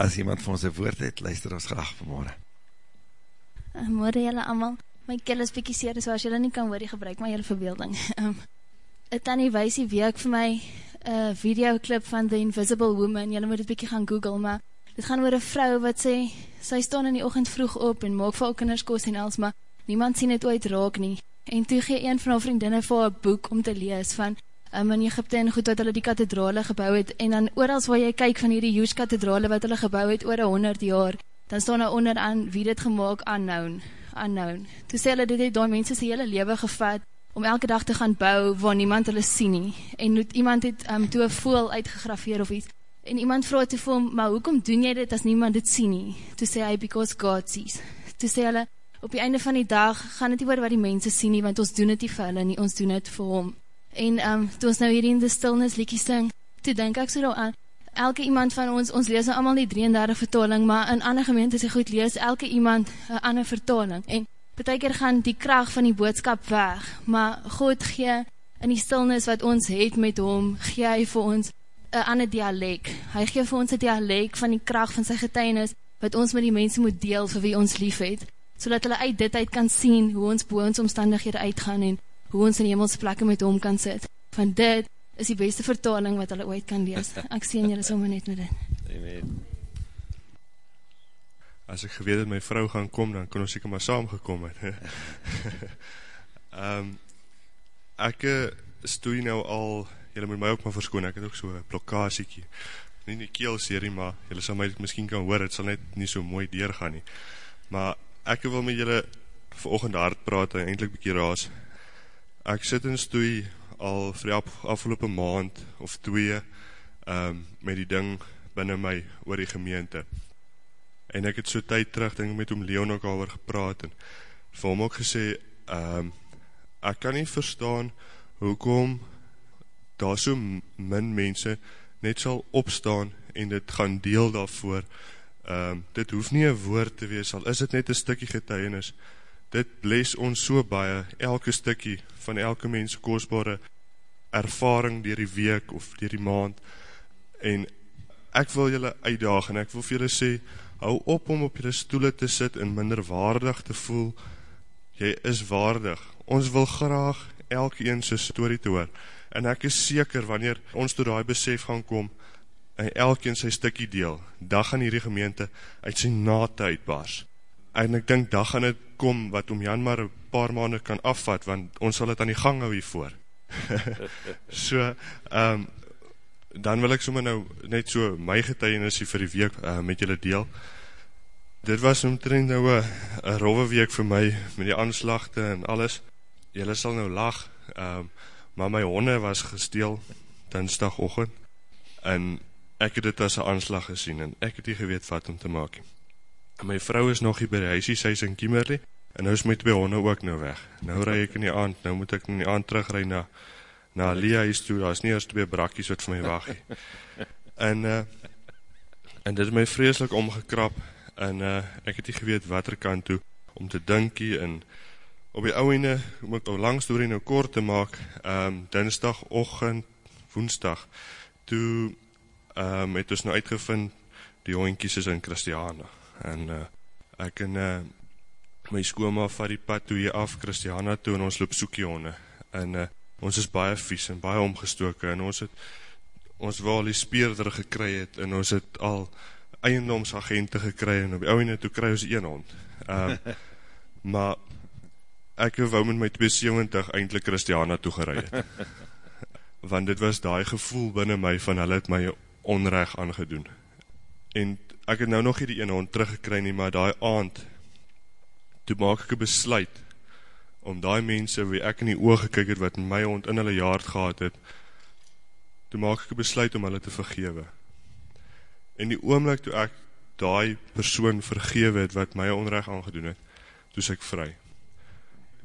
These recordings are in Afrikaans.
as iemand van ons een woord het, luister ons graag vanmorgen. Uh, morgen jylle allemaal, my keel is bykie seer, so as jylle nie kan hoor, jy gebruik my jylle verbeelding. Um, het dan die weisie week vir my uh, videoclip van The Invisible Woman, jylle moet het bykie gaan google, maar dit gaan oor een vrou wat sê, sy staan in die ochend vroeg op en maak vir al kinders koos en als, maar niemand sien het ooit raak nie. En toe gee een van haar vriendinne vir haar boek om te lees van um, in Egypte en goed wat hulle die kathedrale gebouw het. En dan oorals waar jy kyk van hierdie Joes kathedrale wat hulle gebouw het oor 100 jaar, dan staan daar onder aan wie dit gemaakt, unknown, unknown. Toe sê hulle dit het daar mense sy hele leven gevat om elke dag te gaan bou waar niemand hulle sien nie. En het, iemand het um, toe een voel uitgegrafeer of iets. En iemand vraag toe vir hom, maar hoekom doen jy dit as niemand dit sien nie? Toe sê hy, because God sees. Toe sê hulle, op die einde van die dag gaan het nie oor wat die mense sien nie, want ons doen het nie vir hulle nie, ons doen het vir hom. En um, toe ons nou hier in die stilnis liekie sing, toe denk ek so nou aan, elke iemand van ons, ons lees nou allemaal die 33 vertaling, maar in ander gemeente sê goed, lees elke iemand een ander vertaling. En beteker gaan die kracht van die boodskap weg, maar God gee in die stilnis wat ons het met hom, gee hy vir ons een ander dialek. Hy gee vir ons een dialek van die kracht van sy getuinis, wat ons met die mense moet deel vir wie ons lief het so hulle uit dit uit kan sien hoe ons boe ons omstandighede uitgaan en hoe ons in hemelse plekke met hom kan sit. Van dit is die beste vertaling wat hulle ooit kan lees. Ek sien julle sommer net met dit. Amen. As ek geweet dat my vrou gaan kom, dan kon ons seker maar saam gekom het. um, ek eh, stoei nou al, julle moet my ook maar verskoon, ek het ook so een blokkasiekie. Nie die keel serie, maar julle sal my miskien kan hoor, het sal net nie so mooi deurgaan nie. Maar ek wil met julle verochend hard praat en eindelijk bykie raas. Ek sit in stoei al vir die af, afgelopen maand of twee um, met die ding binnen my oor die gemeente. En ek het so tyd terug, denk met om Leon ook alweer gepraat en vir hom ook gesê, um, ek kan nie verstaan hoekom daar so min mense net sal opstaan en dit gaan deel daarvoor um, dit hoef nie een woord te wees, al is dit net een stikkie getuienis, dit bles ons so baie, elke stikkie van elke mens kostbare ervaring dier die week of dier die maand, en ek wil julle uitdaag, en ek wil vir julle sê, hou op om op julle stoele te sit en minder waardig te voel, jy is waardig, ons wil graag elke een sy story te hoor, en ek is seker, wanneer ons door die besef gaan kom, en elkeen sy stikkie deel, dan gaan hierdie gemeente uit sy nate uitbaas. En ek dink, dan gaan het kom wat om Jan maar een paar maanden kan afvat, want ons sal het aan die gang hou hiervoor. so, um, dan wil ek sommer nou net so my getuienis vir die week uh, met julle deel. Dit was omtrend nou een rove week vir my, met die aanslagte en alles. Julle sal nou lag, um, maar my honde was gesteel, dinsdag ochend, en ek het dit as een aanslag gesien, en ek het nie geweet wat om te maak. En my vrou is nog hier by die huisie, sy is in Kiemerle, en nou is my twee honde ook nou weg. Nou rij ek in die aand, nou moet ek in die aand terugrij na, na Lia huis toe, daar is nie as twee brakkies wat vir my wacht. En, uh, en dit is my vreselik omgekrap, en uh, ek het nie geweet wat er kan toe, om te dinkie, en op die ouwene, om ek nou lang story nou kort te maak, um, dinsdag, ochend, woensdag, toe um, het ons nou uitgevind, die hoinkies is in Christiana, en uh, ek en uh, my skooma vat die pad toe hier af Christiana toe, en ons loop soekie honde, en uh, ons is baie vies en baie omgestoken, en ons het, ons wel die speerder gekry het, en ons het al eiendomsagente gekry, en op die ouwe toe kry ons een hond, um, maar ek wou met my 270 eindelijk Christiana toe gereid het, want dit was die gevoel binnen my, van hulle het my onrecht aangedoen. En ek het nou nog hier die ene hond teruggekry nie, maar die aand, toe maak ek een besluit, om die mense wie ek in die oog gekyk het, wat my hond in hulle jaard gehad het, toe maak ek een besluit om hulle te vergewe. En die oomlik toe ek die persoon vergewe het, wat my onrecht aangedoen het, toe is ek vry.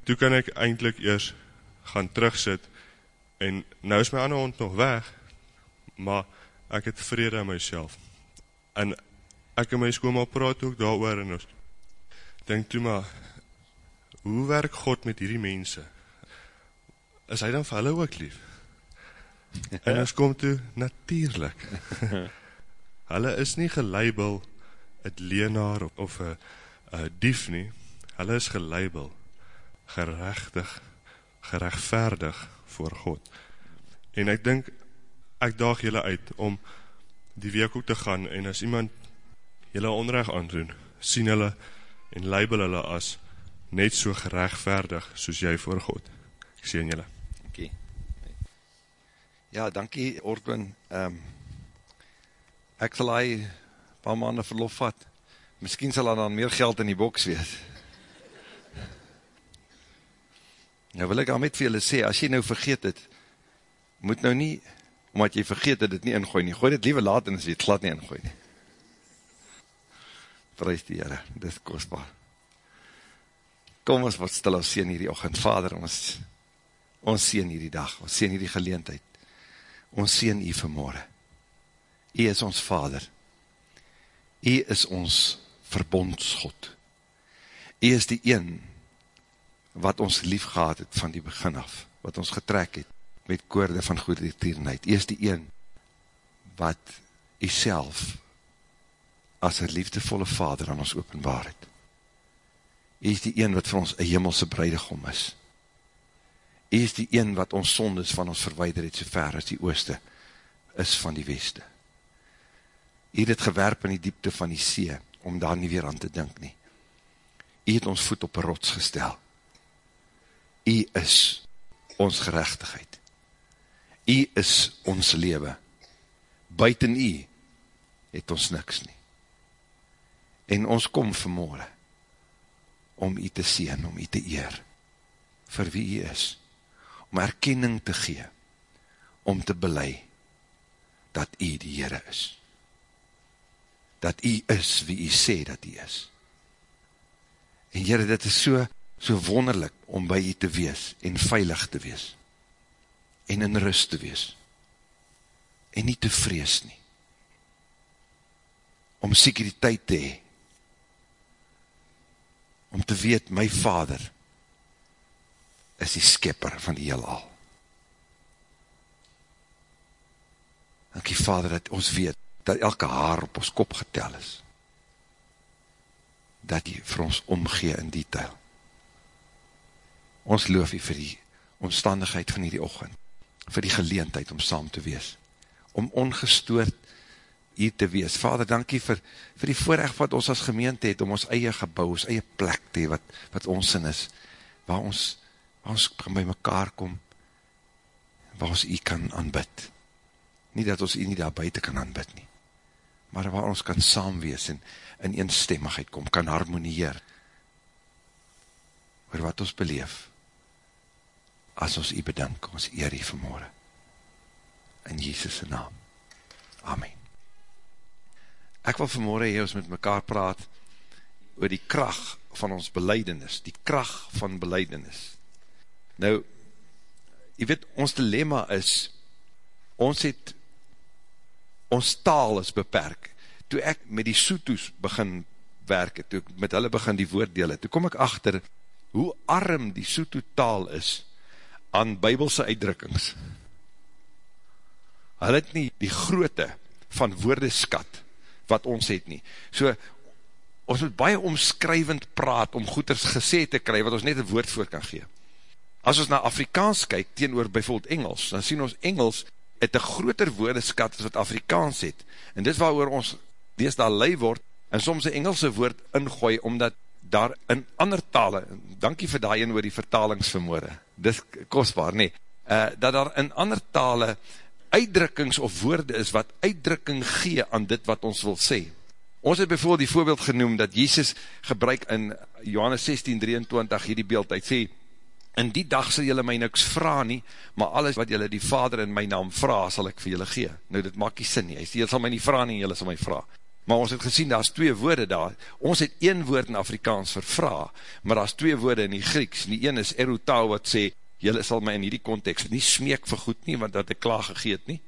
Toe kan ek eindelijk eers gaan terugsit, en nou is my ander hond nog weg, maar ek het vrede in myself. En ek en my skoonma praat ook daar en ons denk toe maar, hoe werk God met hierdie mense? Is hy dan vir hulle ook lief? En ons kom toe, natuurlijk. hulle is nie gelabel het leenaar of een dief nie, hulle is gelabel gerechtig, gerechtvaardig voor God. En ek dink, ek daag julle uit om die week ook te gaan en as iemand julle onrecht aandoen, sien hulle en label hulle as net so gerechtvaardig soos jy voor God. Ek sien julle. Dankie. Ja, dankie Ortwin. Um, ek sal hy paar maanden verlof vat. Misschien sal daar dan meer geld in die boks wees. Nou wil ek al met vir julle sê, as jy nou vergeet het, moet nou nie, omdat jy vergeet het, het nie ingooi nie. Gooi dit liever laat en as jy het glad nie ingooi nie. Prijs die Heere, dit is kostbaar. Kom ons wat stil, ons sien hierdie ochend. Vader, ons, ons sien hierdie dag, ons sien hierdie geleentheid. Ons sien hy vanmorgen. Hy is ons Vader. Hy is ons verbondsgod. Hy is die een wat ons lief gehad het van die begin af, wat ons getrek het met koorde van goede tierenheid. Hy is die een wat hy self as een liefdevolle vader aan ons openbaar het. Hy is die een wat vir ons een hemelse breidegom is. Hy is die een wat ons sondes van ons verweider het so ver as die ooste is van die weste. Hy het het gewerp in die diepte van die see, om daar nie weer aan te dink nie. Hy het ons voet op een rots gestel. Hy is ons gerechtigheid. Hy is ons lewe. Buiten hy het ons niks nie. En ons kom vanmorgen om u te sien, om u te eer, vir wie u is, om erkenning te gee, om te belei, dat u die Heere is. Dat u is wie u sê dat u is. En Heere, dit is so, so wonderlik om by u te wees, en veilig te wees, en in rust te wees, en nie te vrees nie, om sekuriteit te hee, om te weet, my vader is die skepper van die heel al. Dankie vader, dat ons weet, dat elke haar op ons kop getel is, dat hy vir ons omgee in die tuil. Ons loof hy vir die omstandigheid van die ochend, vir die geleentheid om saam te wees, om ongestoord hier te wees. Vader, dankie vir, vir die voorrecht wat ons as gemeente het, om ons eie gebouw, ons eie plek te hee, wat, wat ons in is, waar ons, waar ons by mekaar kom, waar ons u kan aanbid. Nie dat ons u nie daar buiten kan aanbid nie, maar waar ons kan saamwees en in eenstemmigheid kom, kan harmonieer, oor wat ons beleef, as ons u bedank, ons eer u vanmorgen. In Jesus' naam. Amen. Ek wil vanmorgen hier ons met mekaar praat oor die kracht van ons beleidenis, die kracht van beleidenis. Nou, jy weet, ons dilemma is, ons het, ons taal is beperk. Toe ek met die Soetoes begin werk, toe ek met hulle begin die woorddele, toe kom ek achter hoe arm die Soeto taal is aan bybelse uitdrukkings. Hulle het nie die groote van woordeskat wat ons het nie. So, ons moet baie omskrywend praat om goeders gesê te kry, wat ons net een woord voor kan gee. As ons na Afrikaans kyk, teen oor bijvoorbeeld Engels, dan sien ons Engels het een groter woordeskat as wat Afrikaans het. En dit waar oor ons dees daar lei word, en soms een Engelse woord ingooi, omdat daar in ander tale, dankie vir daai en oor die vertalingsvermoorde, dis kostbaar, nee, uh, dat daar in ander tale uitdrukkings of woorde is wat uitdrukking gee aan dit wat ons wil sê. Ons het bijvoorbeeld die voorbeeld genoem dat Jesus gebruik in Johannes 16, 23 hierdie beeld, hy sê, in die dag sal jylle my niks vraag nie, maar alles wat jylle die vader in my naam vraag, sal ek vir jylle gee. Nou, dit maak nie sin nie, hy sê, jylle sal my nie vraag nie, jylle sal my vraag. Maar ons het gesien, daar is twee woorde daar, ons het een woord in Afrikaans vir vraag, maar daar is twee woorde in die Grieks, die een is erotau wat sê, jylle sal my in hierdie context nie smeek vir goed nie, want dat ek klaar gegeet nie,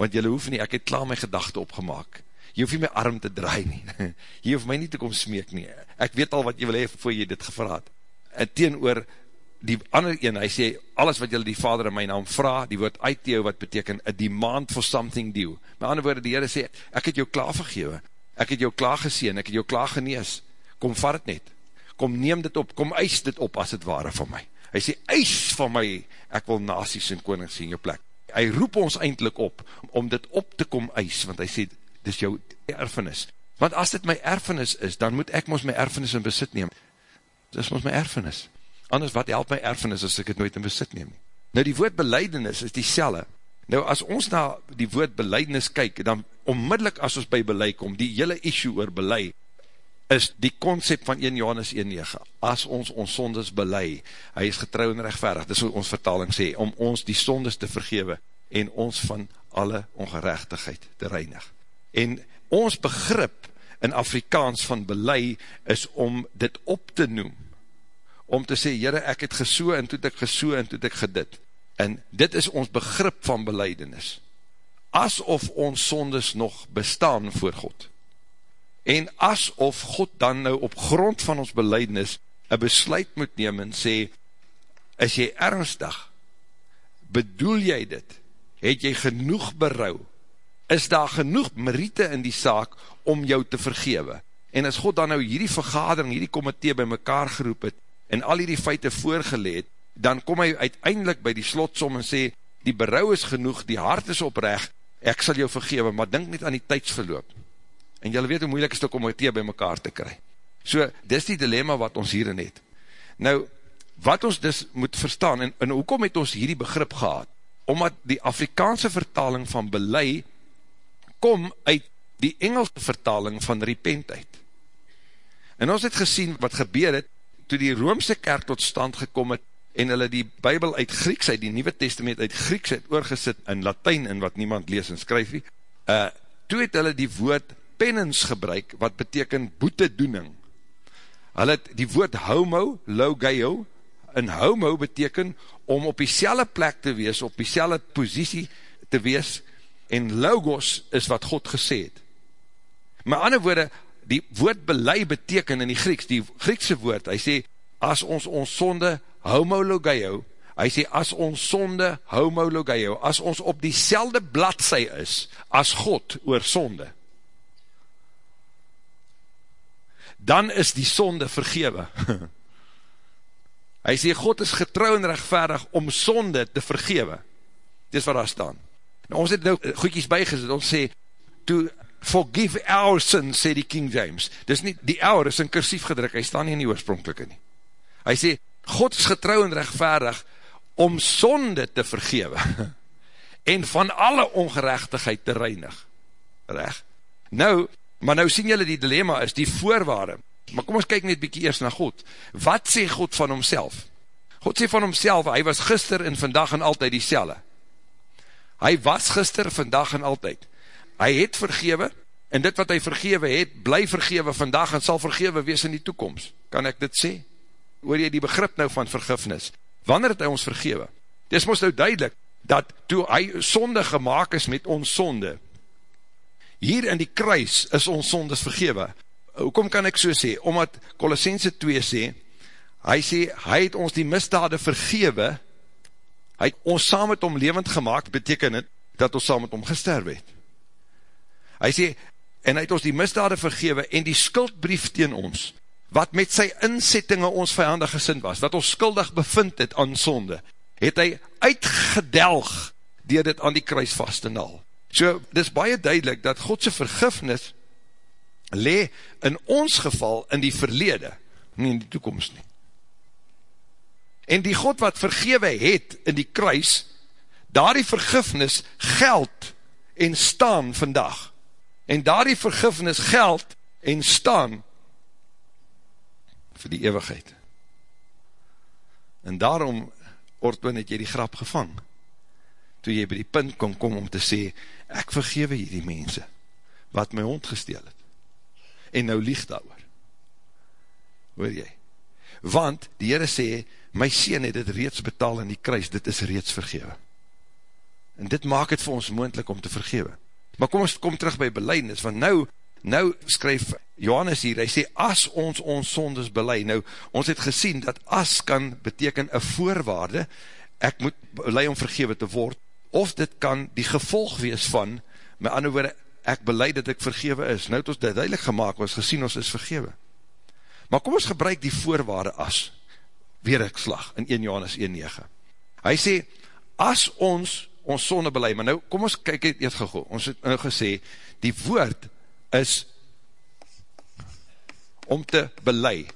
want jylle hoef nie, ek het klaar my gedachte opgemaak, jy hoef nie my arm te draai nie, jy hoef my nie te kom smeek nie, ek weet al wat jy wil hee, voor jy dit gevraad, en teen oor die ander een, hy sê, alles wat julle die vader in my naam vraag, die woord uiteo wat beteken, a demand for something due. Met ander woorde, die Heere sê, ek het jou klaar vergewe, ek het jou klaar geseen, ek het jou klaar genees, kom vat het net, kom neem dit op, kom eis dit op as het ware van my. Hy sê, eis van my, ek wil nasies en konings in jou plek. Hy roep ons eindelijk op, om dit op te kom eis, want hy sê, dit is jou erfenis. Want as dit my erfenis is, dan moet ek ons my erfenis in besit neem. Dit is ons my erfenis anders wat help my erfenis as ek het nooit in besit neem. Nou die woord beleidenis is die selle. Nou as ons na die woord beleidenis kyk, dan onmiddellik as ons by beleid kom, die hele issue oor beleid, is die concept van 1 Johannes 1,9. As ons ons sondes belei, hy is getrouw en rechtverig, dis wat ons vertaling sê, om ons die sondes te vergewe en ons van alle ongerechtigheid te reinig. En ons begrip in Afrikaans van belei is om dit op te noem, om te sê, Heere, ek het gesoe, en toe het ek gesoe, en toe het ek gedit. En dit is ons begrip van beleidenis. Asof ons sondes nog bestaan voor God. En asof God dan nou op grond van ons beleidenis een besluit moet neem en sê, is jy ernstig? Bedoel jy dit? Het jy genoeg berouw? Is daar genoeg meriete in die saak om jou te vergewe? En as God dan nou hierdie vergadering, hierdie komitee by mekaar geroep het, en al die feite voorgeleed, dan kom hy uiteindelik by die slotsom en sê, die berouw is genoeg, die hart is oprecht, ek sal jou vergewe, maar denk niet aan die tijdsverloop. En jylle weet hoe moeilik is het om het by mekaar te kry. So, dis die dilemma wat ons hierin het. Nou, wat ons dus moet verstaan, en, en hoekom het ons hierdie begrip gehad? Omdat die Afrikaanse vertaling van belei, kom uit die Engelse vertaling van repentheid. En ons het gesien wat gebeur het, toe die Roomse kerk tot stand gekom het, en hulle die Bijbel uit Grieks, uit die Nieuwe Testament uit Grieks het oorgesit in Latijn, en wat niemand lees en skryf nie, uh, toe het hulle die woord penance gebruik, wat beteken boetedoening. Hulle het die woord homo, logeo, en homo beteken om op die plek te wees, op die selle posiesie te wees, en logos is wat God gesê het. Maar ander woorde, die woord belei beteken in die Grieks, die Griekse woord, hy sê, as ons ons sonde homologeo, hy sê, as ons sonde homologeo, as ons op die selde is, as God oor sonde, dan is die sonde vergewe. hy sê, God is getrouw en rechtvaardig om sonde te vergewe. Dis wat daar staan. Nou, ons het nou goedkies bygezet, ons sê, toe forgive our sins, sê die King James. Dis nie, die our is in kursief gedruk, hy staan nie in die oorspronkelike nie. Hy sê, God is getrouw en rechtvaardig om sonde te vergewe en van alle ongerechtigheid te reinig. Recht? Nou, maar nou sien julle die dilemma is, die voorwaarde, maar kom ons kyk net bykie eerst na God. Wat sê God van homself? God sê van homself, hy was gister en vandag en altyd die selle. Hy was gister, vandag en altyd hy het vergewe, en dit wat hy vergewe het, bly vergewe vandag, en sal vergewe wees in die toekomst. Kan ek dit sê? Hoor jy die begrip nou van vergifnis? Wanneer het hy ons vergewe? Dit is ons nou duidelik, dat toe hy sonde gemaakt is met ons sonde, hier in die kruis is ons sondes vergewe. Hoekom kan ek so sê? Omdat Colossense 2 sê, hy sê, hy het ons die misdade vergewe, hy het ons saam met hom levend gemaakt, beteken het, dat ons saam met hom gesterwe het. Hy sê, en hy het ons die misdade vergewe en die skuldbrief teen ons, wat met sy inzettinge ons vijandig gesind was, wat ons skuldig bevind het aan sonde, het hy uitgedelg dier dit aan die kruis vast en al. So, dit is baie duidelik dat Godse vergifnis le in ons geval in die verlede, nie in die toekomst nie. En die God wat vergewe het in die kruis, daar die vergifnis geld en staan vandag en daar die vergifnis geld en staan vir die eeuwigheid. En daarom, Ortwin, het jy die grap gevang, toe jy by die punt kon kom om te sê, ek vergewe jy die mense, wat my hond gesteel het, en nou lieg daar oor. Hoor jy? Want, die Heere sê, my sien het dit reeds betaal in die kruis, dit is reeds vergewe. En dit maak het vir ons moendlik om te vergewe. Maar kom ons kom terug by beleidnis, want nou, nou skryf Johannes hier, hy sê, as ons ons sondes belei, nou, ons het gesien, dat as kan beteken een voorwaarde, ek moet belei om vergewe te word, of dit kan die gevolg wees van, met ander woorde, ek belei dat ek vergewe is, nou het ons dit duidelijk gemaakt, ons gesien ons is vergewe, maar kom ons gebruik die voorwaarde as, weer ek slag, in 1 Johannes 1,9, hy sê, as ons ons sonde belei, maar nou, kom ons kyk het eet gegoo, ons het nou gesê, die woord is om te belei.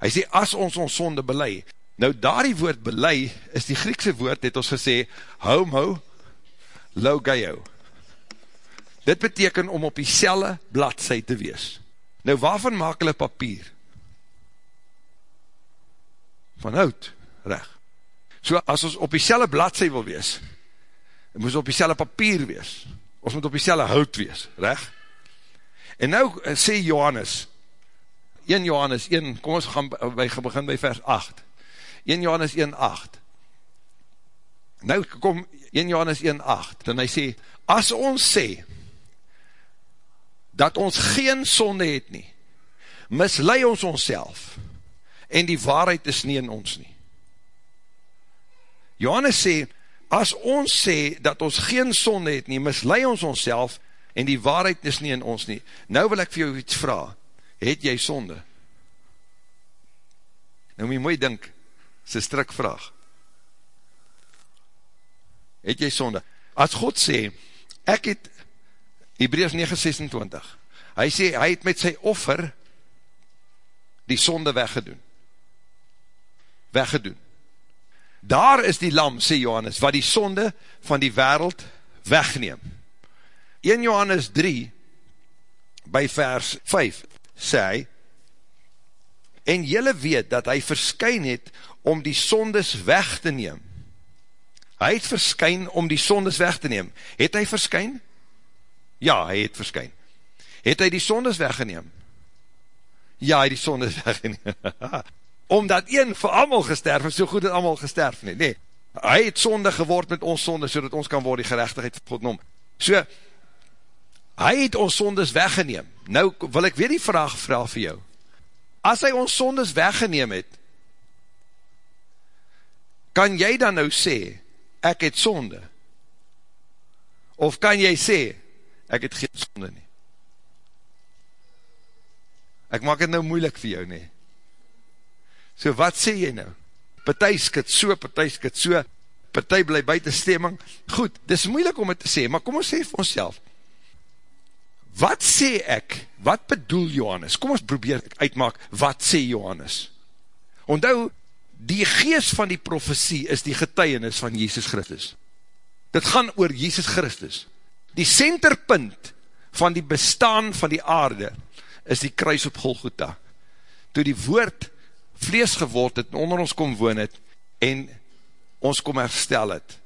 Hy sê, as ons ons sonde belei, nou daar die woord belei, is die Griekse woord, het ons gesê, homo logeio. Dit beteken om op die selle bladzij te wees. Nou waarvan maak hulle papier? Van hout, recht. So as ons op die selle bladzij wil wees, moet ons op die selle papier wees. Ons moet op die selle hout wees, recht? En nou eh, sê Johannes, 1 Johannes 1, kom ons gaan by, begin by vers 8. 1 Johannes 1, 8. Nou kom 1 Johannes 1, 8, en hy sê, as ons sê, dat ons geen sonde het nie, mislei ons ons en die waarheid is nie in ons nie. Johannes sê, as ons sê, dat ons geen sonde het nie, mislei ons ons en die waarheid is nie in ons nie. Nou wil ek vir jou iets vraag, het jy sonde? Nou moet jy mooi dink, is een strik vraag. Het jy sonde? As God sê, ek het, Hebreus 9:26, hy sê, hy het met sy offer die sonde weggedoen. Weggedoen. Daar is die lam, sê Johannes, wat die sonde van die wereld wegneem. 1 Johannes 3, by vers 5, sê hy, en jylle weet dat hy verskyn het om die sondes weg te neem. Hy het verskyn om die sondes weg te neem. Het hy verskyn? Ja, hy het verskyn. Het hy die sondes weggeneem? Ja, hy het die sondes weggeneem. Omdat een vir allemaal gesterf is, so goed het allemaal gesterf nie. Nee, hy het sonde geword met ons sonde, so ons kan word die gerechtigheid van God noem. So, hy het ons sondes weggeneem. Nou wil ek weer die vraag vraag vir jou. As hy ons sondes weggeneem het, kan jy dan nou sê, ek het sonde? Of kan jy sê, ek het geen sonde nie? Ek maak het nou moeilik vir jou nie. So wat sê jy nou? Partij skit so, partij skit so, partij bly buiten stemming. Goed, dis moeilik om het te sê, maar kom ons sê vir ons self, wat sê ek, wat bedoel Johannes? Kom ons probeer uitmaak, wat sê Johannes? Ondou, die geest van die profesie is die getuienis van Jesus Christus. Dit gaan oor Jesus Christus. Die centerpunt van die bestaan van die aarde is die kruis op Golgotha. Toe die woord vlees geword het en onder ons kom woon het en ons kom herstel het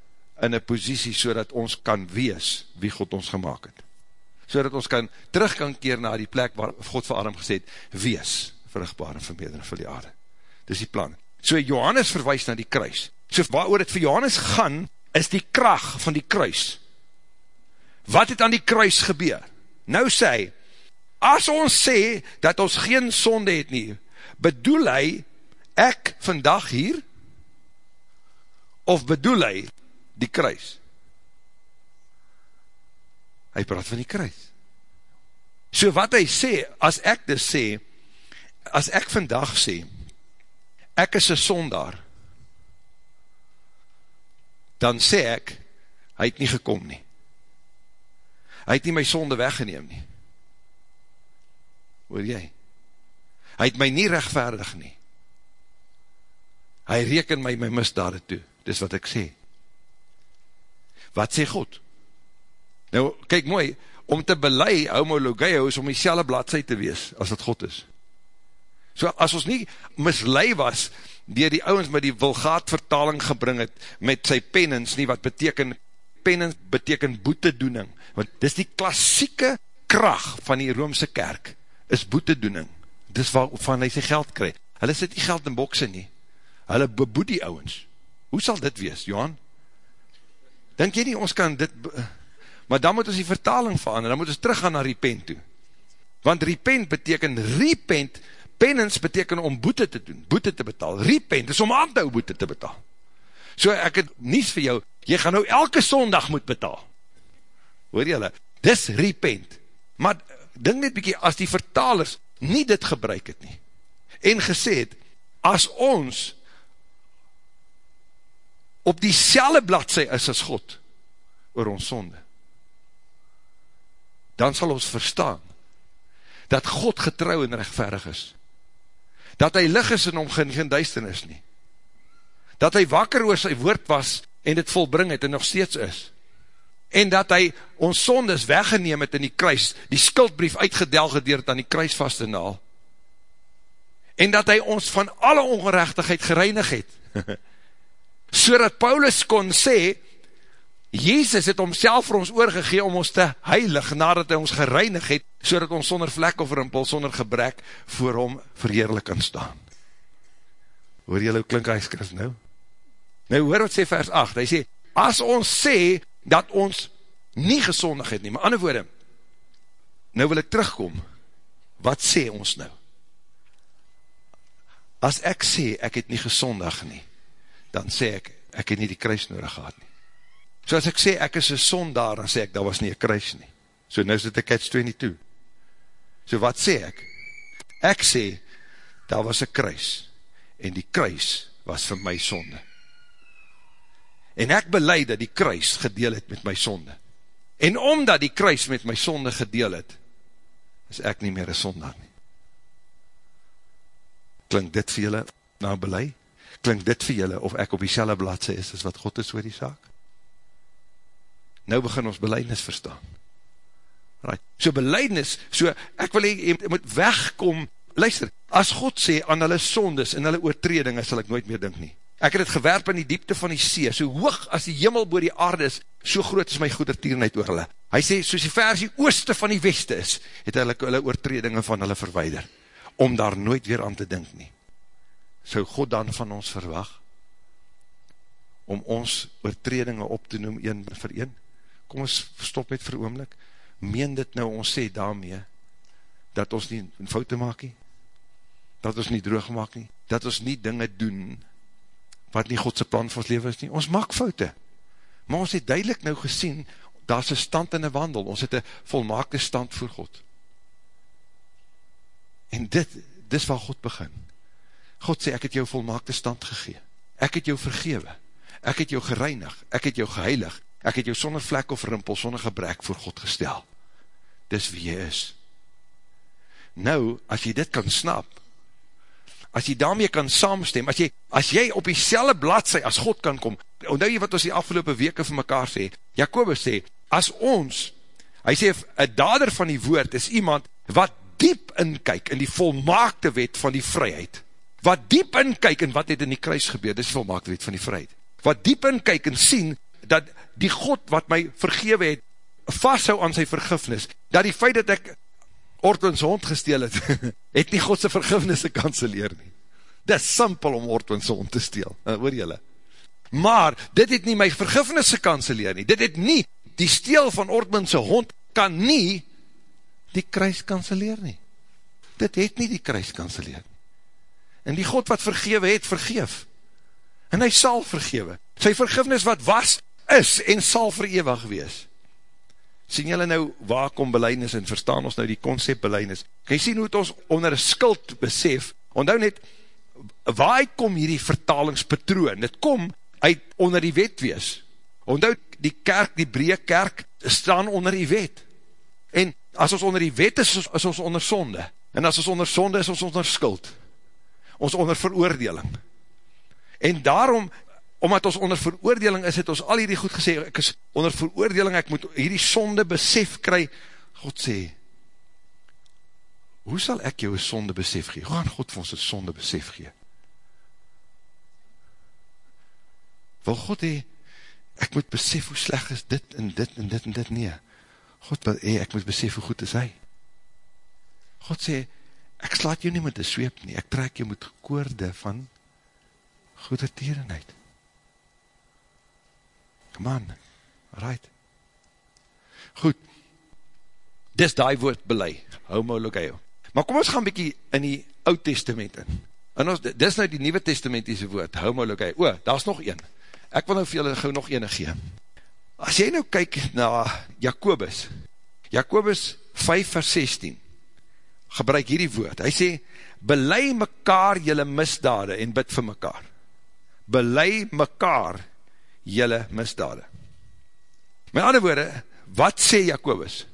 in een posiesie so ons kan wees wie God ons gemaakt het so ons kan, terug kan keer na die plek waar God vir Adam gesê het, wees, vruchtbaar en vermeerder vir die aarde. Dis die plan. So Johannes verwijs na die kruis. So waar oor het vir Johannes gaan, is die kracht van die kruis. Wat het aan die kruis gebeur? Nou sê hy, as ons sê, dat ons geen sonde het nie, bedoel hy, ek vandag hier, of bedoel hy, die kruis? hy praat van die kruis. So wat hy sê, as ek dus sê, as ek vandag sê, ek is een sondaar, dan sê ek, hy het nie gekom nie. Hy het nie my sonde weggeneem nie. Hoor jy? Hy het my nie rechtvaardig nie. Hy reken my my misdade toe. Dis wat ek sê. Wat sê God? Nou, kyk mooi, om te belei homologeio is om die selle bladzij te wees, as het God is. So, as ons nie mislei was, die die ouwens met die vulgaat vertaling gebring het, met sy penens nie, wat beteken, penens beteken boetedoening, want dis die klassieke kracht van die Roomse kerk, is boetedoening, dis waarvan hy sy geld krijg, hulle sit die geld in bokse nie, hulle beboed die ouwens, hoe sal dit wees, Johan? Denk jy nie, ons kan dit, maar dan moet ons die vertaling verander, dan moet ons teruggaan na die pen toe. Want repent beteken repent, penance beteken om boete te doen, boete te betaal. Repent is om aan te hou boete te betaal. So ek het nies vir jou, jy gaan nou elke sondag moet betaal. Hoor jylle, dis repent. Maar ding net bykie, as die vertalers nie dit gebruik het nie, en gesê het, as ons op die selle bladzij is as God, oor ons sonde, dan sal ons verstaan, dat God getrouw en rechtverig is, dat hy lig is en om geen, geen duisternis nie, dat hy wakker oor sy woord was, en dit volbring het, en nog steeds is, en dat hy ons sondes weggeneem het in die kruis, die skuldbrief uitgedelgedeerd aan die kruis vast te naal, en dat hy ons van alle ongerechtigheid gereinig het, so dat Paulus kon sê, Jezus het homself vir ons oorgegee om ons te heilig, nadat hy ons gereinig het, so dat ons sonder vlek of rimpel, sonder gebrek, voor hom verheerlik kan staan. Hoor jy, hoe klink hy skrif nou? Nou hoor wat sê vers 8, hy sê, as ons sê, dat ons nie gezondig het nie, maar ander woorde, nou wil ek terugkom, wat sê ons nou? As ek sê, ek het nie gezondig nie, dan sê ek, ek het nie die kruis nodig gehad nie. So as ek sê, ek is een sondaar, dan sê ek, daar was nie een kruis nie. So nou is dit een catch 22. So wat sê ek? Ek sê, daar was een kruis, en die kruis was vir my sonde. En ek beleid dat die kruis gedeel het met my sonde. En omdat die kruis met my sonde gedeel het, is ek nie meer een sondaar nie. Klink dit vir julle na beleid? Klink dit vir julle of ek op die selle bladse is, is wat God is oor die saak? Nou begin ons beleidnis verstaan. Right. So beleidnis, so ek wil jy, jy moet wegkom, luister, as God sê aan hulle sondes en hulle oortredinge, sal ek nooit meer dink nie. Ek het het gewerp in die diepte van die see, so hoog as die jimmel boor die aarde is, so groot is my goedertierenheid oor hulle. Hy sê, soos die versie ooste van die weste is, het hulle hulle oortredinge van hulle verweider, om daar nooit weer aan te dink nie. So God dan van ons verwag, om ons oortredinge op te noem, een vir een? Kom ons stop met vir oomlik, meen dit nou ons sê daarmee, dat ons nie foute maak nie, dat ons nie droog maak nie, dat ons nie dinge doen, wat nie Godse plan vir ons leven is nie. Ons maak foute. Maar ons het duidelik nou gesien, daar is een stand in een wandel. Ons het een volmaakte stand voor God. En dit, dit is waar God begin. God sê, ek het jou volmaakte stand gegee. Ek het jou vergewe. Ek het jou gereinig. Ek het jou geheilig. Ek het jou sonder vlek of rimpel, sonder gebrek voor God gestel. Dis wie jy is. Nou, as jy dit kan snap, as jy daarmee kan saamstem, as jy, as jy op die selle bladse as God kan kom, onthou jy wat ons die afgelopen weke vir mekaar sê, Jacobus sê, as ons, hy sê, een dader van die woord is iemand wat diep inkyk in die volmaakte wet van die vryheid, wat diep inkyk in wat het in die kruis gebeur, dis die volmaakte wet van die vryheid, wat diep inkyk en sien, dat die God wat my vergewe het, vasthou aan sy vergifnis, dat die feit dat ek Ortwins hond gesteel het, het nie Godse vergifnisse kanseleer nie. Dit is simpel om Ortwins hond te steel, hoor jylle. Maar, dit het nie my vergifnisse kanseleer nie, dit het nie, die steel van Ortwins hond kan nie die kruis kanseleer nie. Dit het nie die kruis kanseleer nie. En die God wat vergewe het, vergeef. En hy sal vergewe. Sy vergifnis wat was, is en sal verewig wees. sien jylle nou, waar kom beleidnis en verstaan ons nou die concept beleidnis, kan jy sien hoe het ons onder een skuld besef, onthou net, waar kom hierdie vertalingspatroon, dit kom uit onder die wet wees, onthou die kerk, die breek kerk, staan onder die wet, en as ons onder die wet is, is ons onder sonde, en as ons onder sonde is, is ons onder skuld, ons onder veroordeling, en daarom omdat ons onder veroordeling is, het ons al hierdie goed gesê, ek is onder veroordeling, ek moet hierdie sonde besef kry, God sê, hoe sal ek jou sonde besef gee? Hoe gaan God vir ons een sonde besef gee? Wil God hee, ek moet besef hoe sleg is dit en dit en dit en dit, nee. God wil hee, ek moet besef hoe goed is hy. God sê, ek slaat jou nie met een sweep nie, ek trek jou met koorde van goede tierenheid. Come on. Right. Goed. Dis die woord belei, homologeo. Maar kom ons gaan bykie in die oud testament in. En ons, dis nou die nieuwe testamentiese woord, homologeo. O, daar is nog een. Ek wil nou vir julle gauw nog ene gee. As jy nou kyk na Jacobus, Jacobus 5 vers 16, gebruik hierdie woord. Hy sê, belei mekaar jylle misdade en bid vir mekaar. Belei mekaar jylle misdade. Met ander woorde, wat sê Jacobus?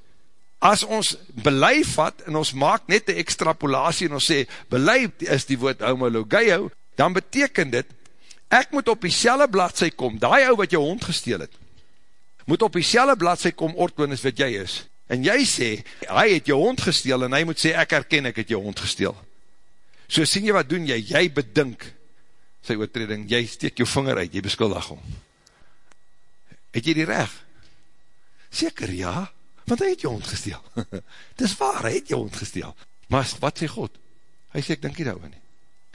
As ons belei vat en ons maak net die extrapolatie en ons sê, belei is die woord homologeo, dan beteken dit, ek moet op die selle bladse kom, die ou wat jou hond gesteel het, moet op die selle bladse kom, ortwin is wat jy is, en jy sê, hy het jou hond gesteel, en hy moet sê, ek herken ek het jou hond gesteel. So sien jy wat doen jy, jy bedink, sy oortreding, jy steek jou vinger uit, jy beskuldig om. Het jy die reg? Seker ja, want hy het jou hond gesteel. Dis waar, hy het jou hond gesteel. Maar wat sê God? Hy sê, ek dink nie daar nie.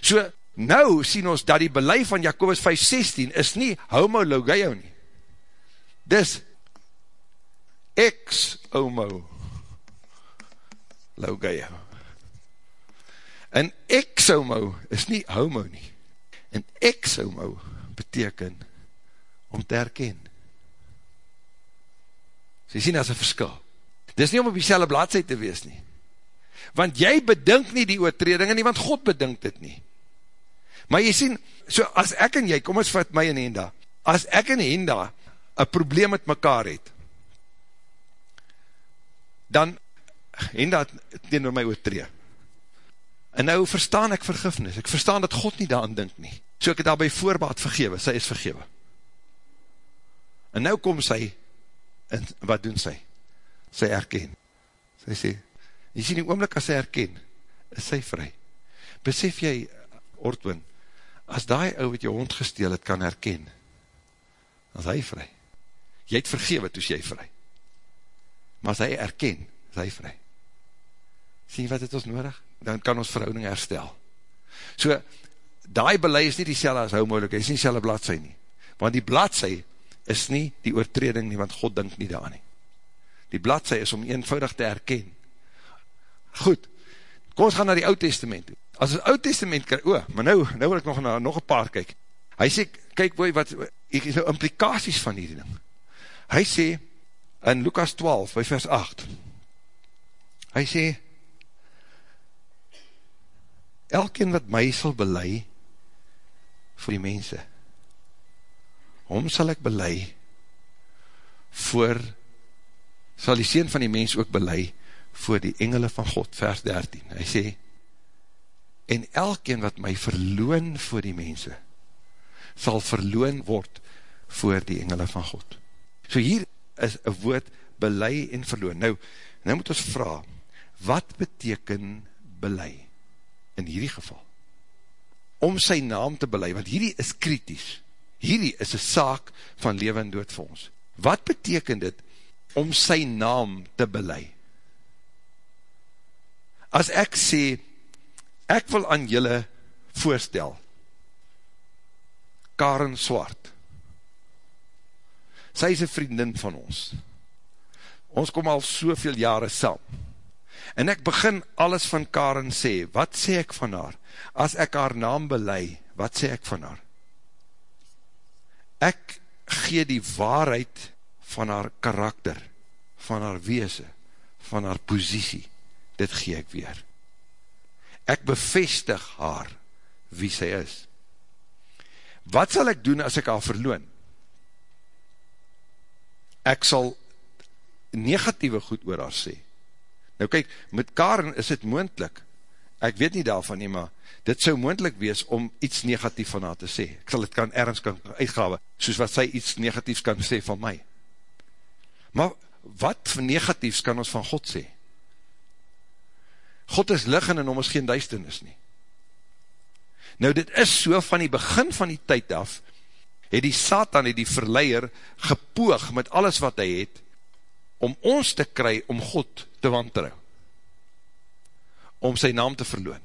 So, nou sien ons dat die beleid van Jacobus 5,16 is nie homo logeo nie. Dis ex homo logeo. En ex homo is nie homo nie. En ex homo beteken om te herken. So jy sien, is een verskil. Dis nie om op die selle te wees nie. Want jy bedink nie die oortredinge nie, want God bedink dit nie. Maar jy sien, so as ek en jy, kom ons vat my en Henda, as ek en Henda een probleem met mekaar het, dan Henda het teen my oortree. En nou verstaan ek vergifnis, ek verstaan dat God nie daaran dink nie. So ek het daar by voorbaat vergewe, sy is vergewe. En nou kom sy, en wat doen sy? Sy erken. Sy sê, jy sien die oomlik as sy erken, is sy vry. Besef jy, Ortwin, as die ou wat jou hond gesteel het kan herken, dan is hy vry. Jy het vergewe, toes jy vry. Maar as hy herken, is hy vry. Sien wat het ons nodig? Dan kan ons verhouding herstel. So, die beleid is nie die selle as hou moeilijk, is nie selle bladzij nie. Want die bladzij is nie die oortreding nie, want God dink nie daar nie. Die bladzij is om eenvoudig te herken. Goed, kom ons gaan na die oud testament toe as het oud testament kijk, o, maar nou, nou wil ek nog, na, nog een paar kyk, hy sê, kyk boy, wat, ek is nou implikaties van die ding, hy sê, in Lukas 12, by vers 8, hy sê, elkeen wat my sal belei, vir die mense, hom sal ek belei, voor, sal die sien van die mens ook belei, voor die engele van God, vers 13, hy sê, en elkeen wat my verloon voor die mense, sal verloon word voor die engele van God. So hier is een woord belei en verloon. Nou, nou moet ons vraag, wat beteken belei in hierdie geval? Om sy naam te belei, want hierdie is kritisch. Hierdie is een saak van leven en dood vir ons. Wat beteken dit om sy naam te belei? As ek sê, Ek wil aan julle voorstel, Karen Swart, sy is een vriendin van ons, ons kom al soveel jare saam, en ek begin alles van Karen sê, wat sê ek van haar, as ek haar naam belei, wat sê ek van haar, ek gee die waarheid van haar karakter, van haar weese, van haar posiesie, dit gee ek weer, ek bevestig haar wie sy is. Wat sal ek doen as ek haar verloon? Ek sal negatieve goed oor haar sê. Nou kyk, met Karen is het moendlik, ek weet nie daarvan nie, maar dit sou moendlik wees om iets negatief van haar te sê. Ek sal het kan ergens kan uitgawe, soos wat sy iets negatiefs kan sê van my. Maar wat negatiefs kan ons van God sê? God is lig en in hom is geen duisternis nie. Nou dit is so van die begin van die tyd af, het die Satan, het die verleier, gepoog met alles wat hy het, om ons te kry om God te wantrouw. Om sy naam te verloon.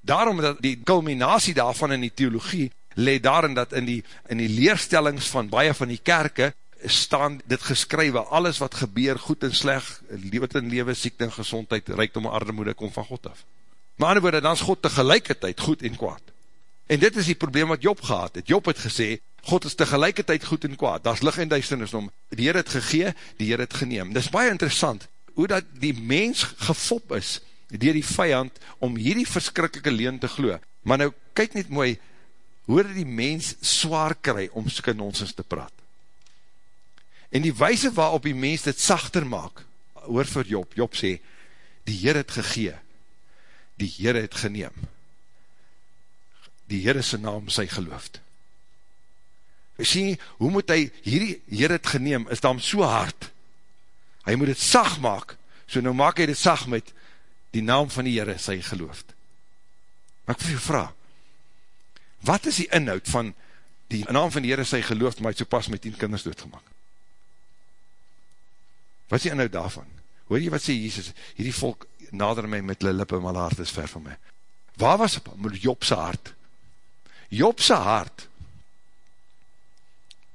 Daarom dat die culminatie daarvan in die theologie, leed daarin dat in die, in die leerstellings van baie van die kerke, staan dit geskrywe, alles wat gebeur, goed en sleg, lewe en lewe, siekte en gezondheid, rijkdom en armoede, kom van God af. Maar ander woorde, dan is God tegelijkertijd goed en kwaad. En dit is die probleem wat Job gehad het. Job het gesê, God is tegelijkertijd goed en kwaad. Daar is lig en duisternis om. Die Heer het gegee, die Heer het geneem. Dit is baie interessant, hoe dat die mens gefop is, dier die vijand, om hierdie verskrikkelike leen te glo. Maar nou, kyk net mooi, dat die mens zwaar kry, om soke nonsens te praat. En die wijze waarop die mens dit sachter maak, hoor vir Job, Job sê, die Heer het gegee, die Heer het geneem, die Heer is sy naam sy geloofd. Sê, hoe moet hy, hierdie Heer het geneem, is daarom so hard, hy moet het sag maak, so nou maak hy dit sag met, die naam van die Heer is sy geloofd. Maar ek wil jou vraag, wat is die inhoud van die naam van die Heer is sy geloofd, maar hy so pas met 10 kinders doodgemaak? Wat is die inhoud daarvan? Hoor jy wat sê Jesus, hierdie volk nader my met hulle lippe, maar hulle hart is ver van my. Waar was Jobse hart? Jobse hart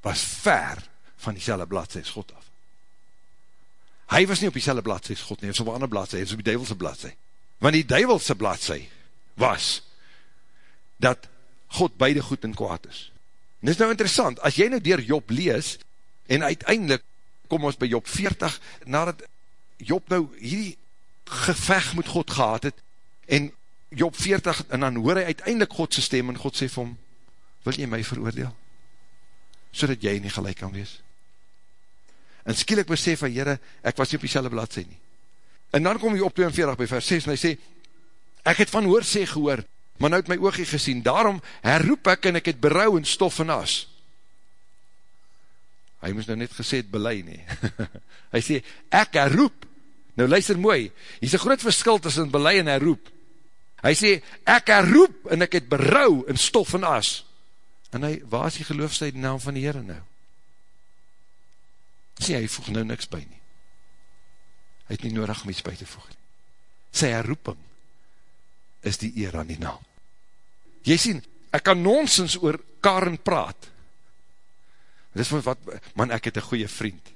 was ver van die selle bladse God af. Hy was nie op die selle bladse God nie, hy was op een ander bladse, hy was op die duivelse bladse. Want die duivelse bladse was dat God beide goed en kwaad is. En dit is nou interessant, as jy nou dier Job lees, en uiteindelik kom ons by Job 40, nadat Job nou hierdie geveg met God gehad het, en Job 40, en dan hoor hy uiteindelik Godse stem, en God sê vir hom, wil jy my veroordeel? So dat jy nie gelijk kan wees. En skielik besef hy, Heere, ek was nie op die selle bladzij nie. En dan kom hy op 42 by vers 6, en hy sê, ek het van hoor sê gehoor, maar nou het my oogie gesien, daarom herroep ek, en ek het berouw en stof en as hy moes nou net gesê het belei nie. hy sê, ek herroep, nou luister mooi, hier is een groot verskil tussen belei en herroep. Hy sê, ek herroep en ek het berouw in stof en as. En hy, waar is die geloofstijd in naam van die Heere nou? Sê, hy voeg nou niks by nie. Hy het nie nodig om iets by te voeg nie. Sy herroeping is die eer aan die naam. Jy sien, ek kan nonsens oor Karen praat, Dit is wat, man, ek het een goeie vriend.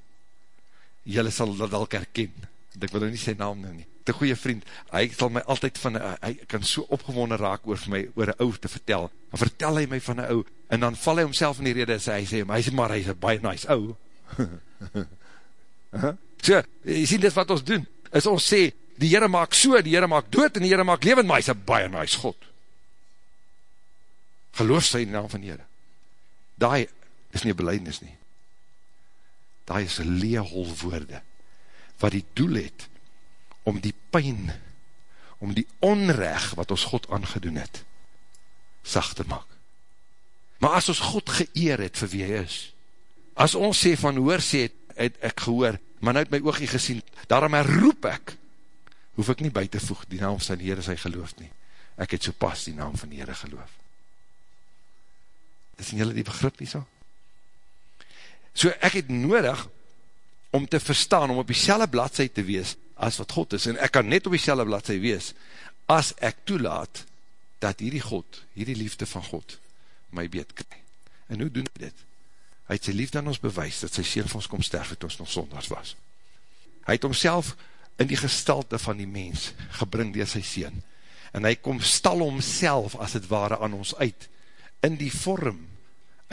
Julle sal dat al herken. Ek wil nou nie sy naam nou nie. Te goeie vriend, hy sal my altyd van, hy kan so opgewonnen raak oor my, oor een ou te vertel. Dan vertel hy my van een ou, en dan val hy homself in die rede, en sê, hy sê, hy sê, maar hy is een baie nice ou. so, jy sien dit wat ons doen, is ons sê, die Heere maak so, die Heere maak dood, en die Heere maak levend, maar hy is een baie nice God. Geloof sy in die naam van die Heere. Daai is nie beleidnis nie. Daar is leehol woorde, wat die doel het, om die pijn, om die onrecht, wat ons God aangedoen het, sacht te maak. Maar as ons God geëer het, vir wie hy is, as ons sê van hoor sê het, het ek gehoor, maar nou het my oogie gesien, daarom herroep ek, hoef ek nie by te voeg, die naam van die Heere sy geloof nie. Ek het so pas die naam van die Heere geloof. Is nie julle die begrip nie so? So ek het nodig om te verstaan, om op die selle bladzij te wees, as wat God is, en ek kan net op die selle bladzij wees, as ek toelaat, dat hierdie God, hierdie liefde van God, my beet kry. En hoe doen dit? Hy het sy liefde aan ons bewys, dat sy sien van ons kom sterf, het ons nog zondags was. Hy het homself in die gestalte van die mens, gebring door sy sien, en hy kom stal homself, as het ware, aan ons uit, in die vorm,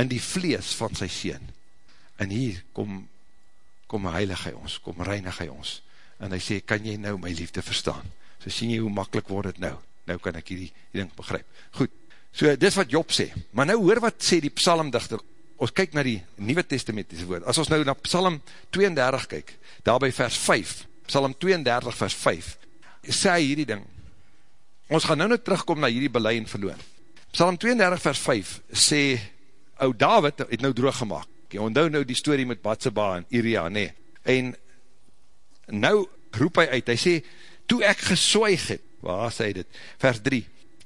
in die vlees van sy sien, en hier kom, kom heilig hy ons, kom reinig hy ons, en hy sê, kan jy nou my liefde verstaan, so sien jy hoe makkelijk word het nou, nou kan ek hierdie, hierdie ding begryp, goed, so dit wat Job sê, maar nou hoor wat sê die psalmdichter, ons kyk na die Nieuwe Testamentiese woord, as ons nou na psalm 32 kyk, daar by vers 5, psalm 32 vers 5, sê hy hierdie ding, ons gaan nou nou terugkom na hierdie belei en verloon, psalm 32 vers 5, sê, ou David het nou droog gemaakt, jy onthou nou die story met Batseba en Iria, nee, en nou roep hy uit, hy sê, toe ek geswaig het, waar sê dit, vers 3,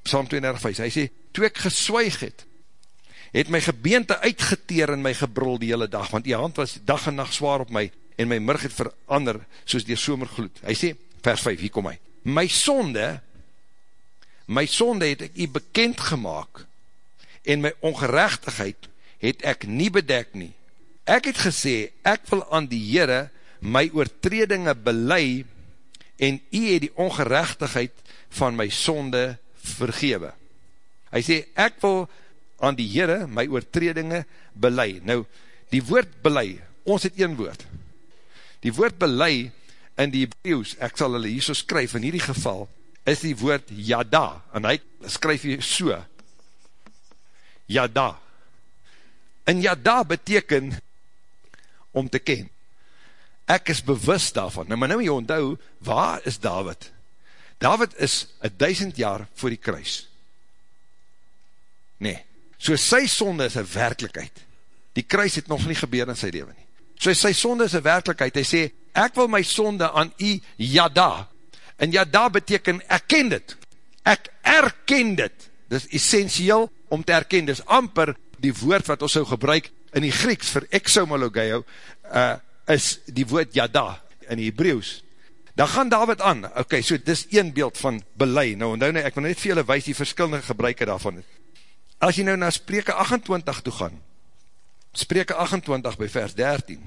Psalm 32, hy sê, toe ek geswaig het, het my gebeente uitgeteer in my gebrul die hele dag, want die hand was dag en nacht zwaar op my, en my murg het verander, soos die somergloed. Hy sê, vers 5, hier kom hy, my sonde, my sonde het ek jy bekend gemaakt, en my ongerechtigheid het ek nie bedek nie, ek het gesê, ek wil aan die Heere my oortredinge belei, en hy het die ongerechtigheid van my sonde vergewe. Hy sê, ek wil aan die Heere my oortredinge belei. Nou, die woord belei, ons het een woord. Die woord belei in die Hebrews, ek sal hulle hier so skryf, in hierdie geval, is die woord yada, en hy skryf hier so, yada. En yada beteken om te ken. Ek is bewust daarvan. Nou, maar nou jy onthou, waar is David? David is een duisend jaar voor die kruis. Nee, so sy sonde is een werkelijkheid. Die kruis het nog nie gebeur in sy leven nie. So sy sonde is een werkelijkheid. Hy sê, ek wil my sonde aan u yada, En ja, daar beteken, ek ken dit. Ek erken dit. Dit is essentieel om te erken. Dit is amper die woord wat ons so gebruik in die Grieks vir exomologeo, uh, is die woord yada in die Hebrews. Dan gaan David aan. Ok, so dit is een beeld van belei. Nou, nou, nou ek wil net vir julle wees die verskillende gebruike daarvan. As jy nou na spreke 28 toe gaan, spreke 28 by vers 13,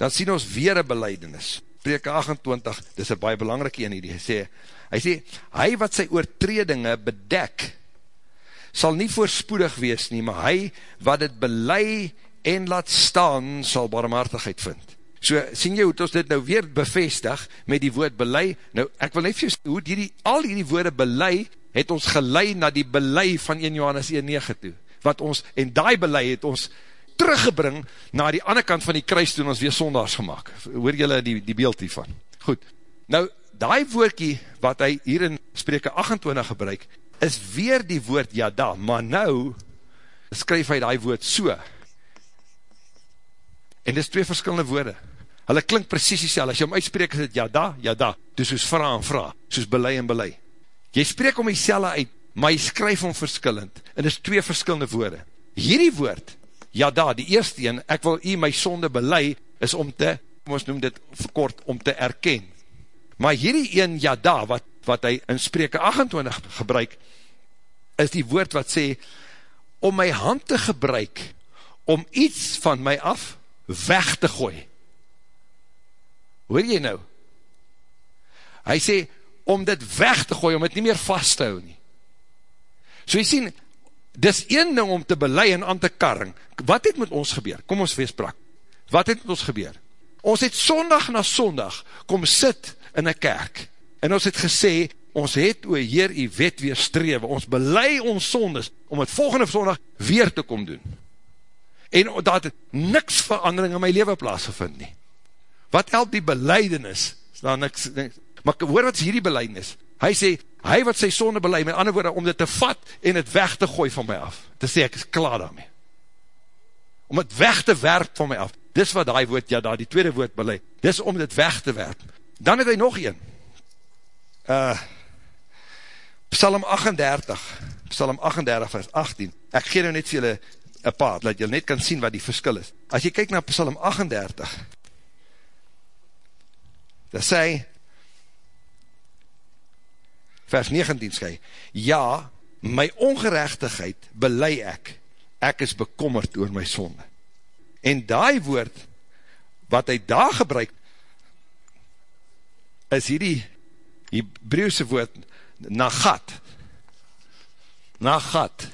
dan sien ons weer een beleidenis. Spreuke 28, dis een baie belangrike ene die sê, hy sê, hy wat sy oortredinge bedek, sal nie voorspoedig wees nie, maar hy wat het belei en laat staan, sal barmhartigheid vind. So, sien jy hoe ons dit nou weer bevestig met die woord belei, nou, ek wil net vir jou hoe die, al die woorde belei, het ons gelei na die belei van 1 Johannes 1,9 toe, wat ons, en die belei het ons teruggebring na die ander kant van die kruis toen ons weer sondags gemaakt. Hoor jylle die, die beeld hiervan? Goed. Nou, die woordkie wat hy hier in spreke 28 gebruik, is weer die woord jada, maar nou skryf hy die woord so. En dit is twee verskillende woorde. Hulle klink precies die sel. As jy om uitspreek, is dit jada, jada. Dus soos vraag en vraag, soos belei en belei. Jy spreek om die selle uit, maar jy skryf om verskillend. En dit is twee verskillende woorde. Hierdie woord, ja da, die eerste een, ek wil u my sonde belei, is om te, ons noem dit verkort, om te erken. Maar hierdie een ja da, wat, wat hy in spreke 28 gebruik, is die woord wat sê, om my hand te gebruik, om iets van my af weg te gooi. Hoor jy nou? Hy sê, om dit weg te gooi, om het nie meer vast te hou nie. So jy sien, dis een ding om te belei en aan te karring. Wat het met ons gebeur? Kom ons wees prak. Wat het met ons gebeur? Ons het sondag na sondag kom sit in een kerk. En ons het gesê, ons het oor Heer die wet weer strewe. Ons belei ons sondes om het volgende sondag weer te kom doen. En dat het niks verandering in my leven plaasgevind nie. Wat help die beleidenis? Is daar niks, niks. Maar hoor wat is hierdie beleidenis? Hy sê, hy wat sy sonde belei, met ander woorde, om dit te vat en het weg te gooi van my af. Te sê, ek is klaar daarmee. Om het weg te werp van my af. Dis wat die woord, ja daar, die tweede woord belei. Dis om dit weg te werp. Dan het hy nog een. Uh, Psalm 38, Psalm 38 vers 18. Ek gee nou net vir julle een paard, dat julle net kan sien wat die verskil is. As jy kyk na Psalm 38, dan sê hy, vers 19 skry, ja, my ongerechtigheid belei ek, ek is bekommerd oor my sonde. En die woord, wat hy daar gebruik, is hierdie Hebreeuwse woord, nagat. Nagat.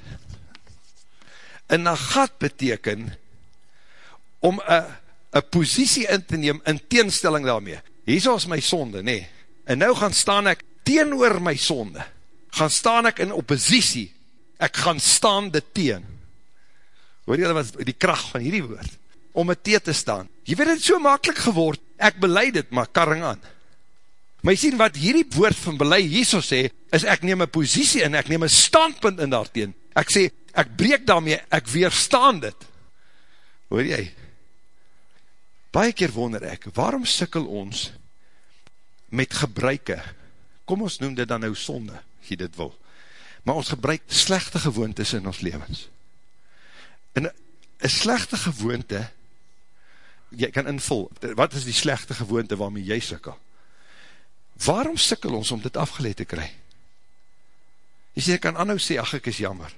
En nagat beteken, om een posiesie in te neem, in teenstelling daarmee. Hier is my sonde, nee. En nou gaan staan ek teenoor my sonde, gaan staan ek in oppositie, ek gaan staan dit teen. Hoor jy wat die kracht van hierdie woord, om het teen te staan. Jy weet het so makkelijk geword, ek beleid het, maar karring aan. Maar jy sien wat hierdie woord van beleid Jesus sê, is ek neem een positie in, ek neem een standpunt in daarteen. Ek sê, ek breek daarmee, ek weerstaan dit. Hoor jy? Baie keer wonder ek, waarom sikkel ons met gebruike kom ons noem dit dan nou sonde, as jy dit wil. Maar ons gebruik slechte gewoontes in ons levens. En een slechte gewoonte, jy kan invul, wat is die slechte gewoonte waarmee jy sikkel? Waarom sikkel ons om dit afgeleid te kry? Jy sê, ek kan anhou sê, ach, ek is jammer.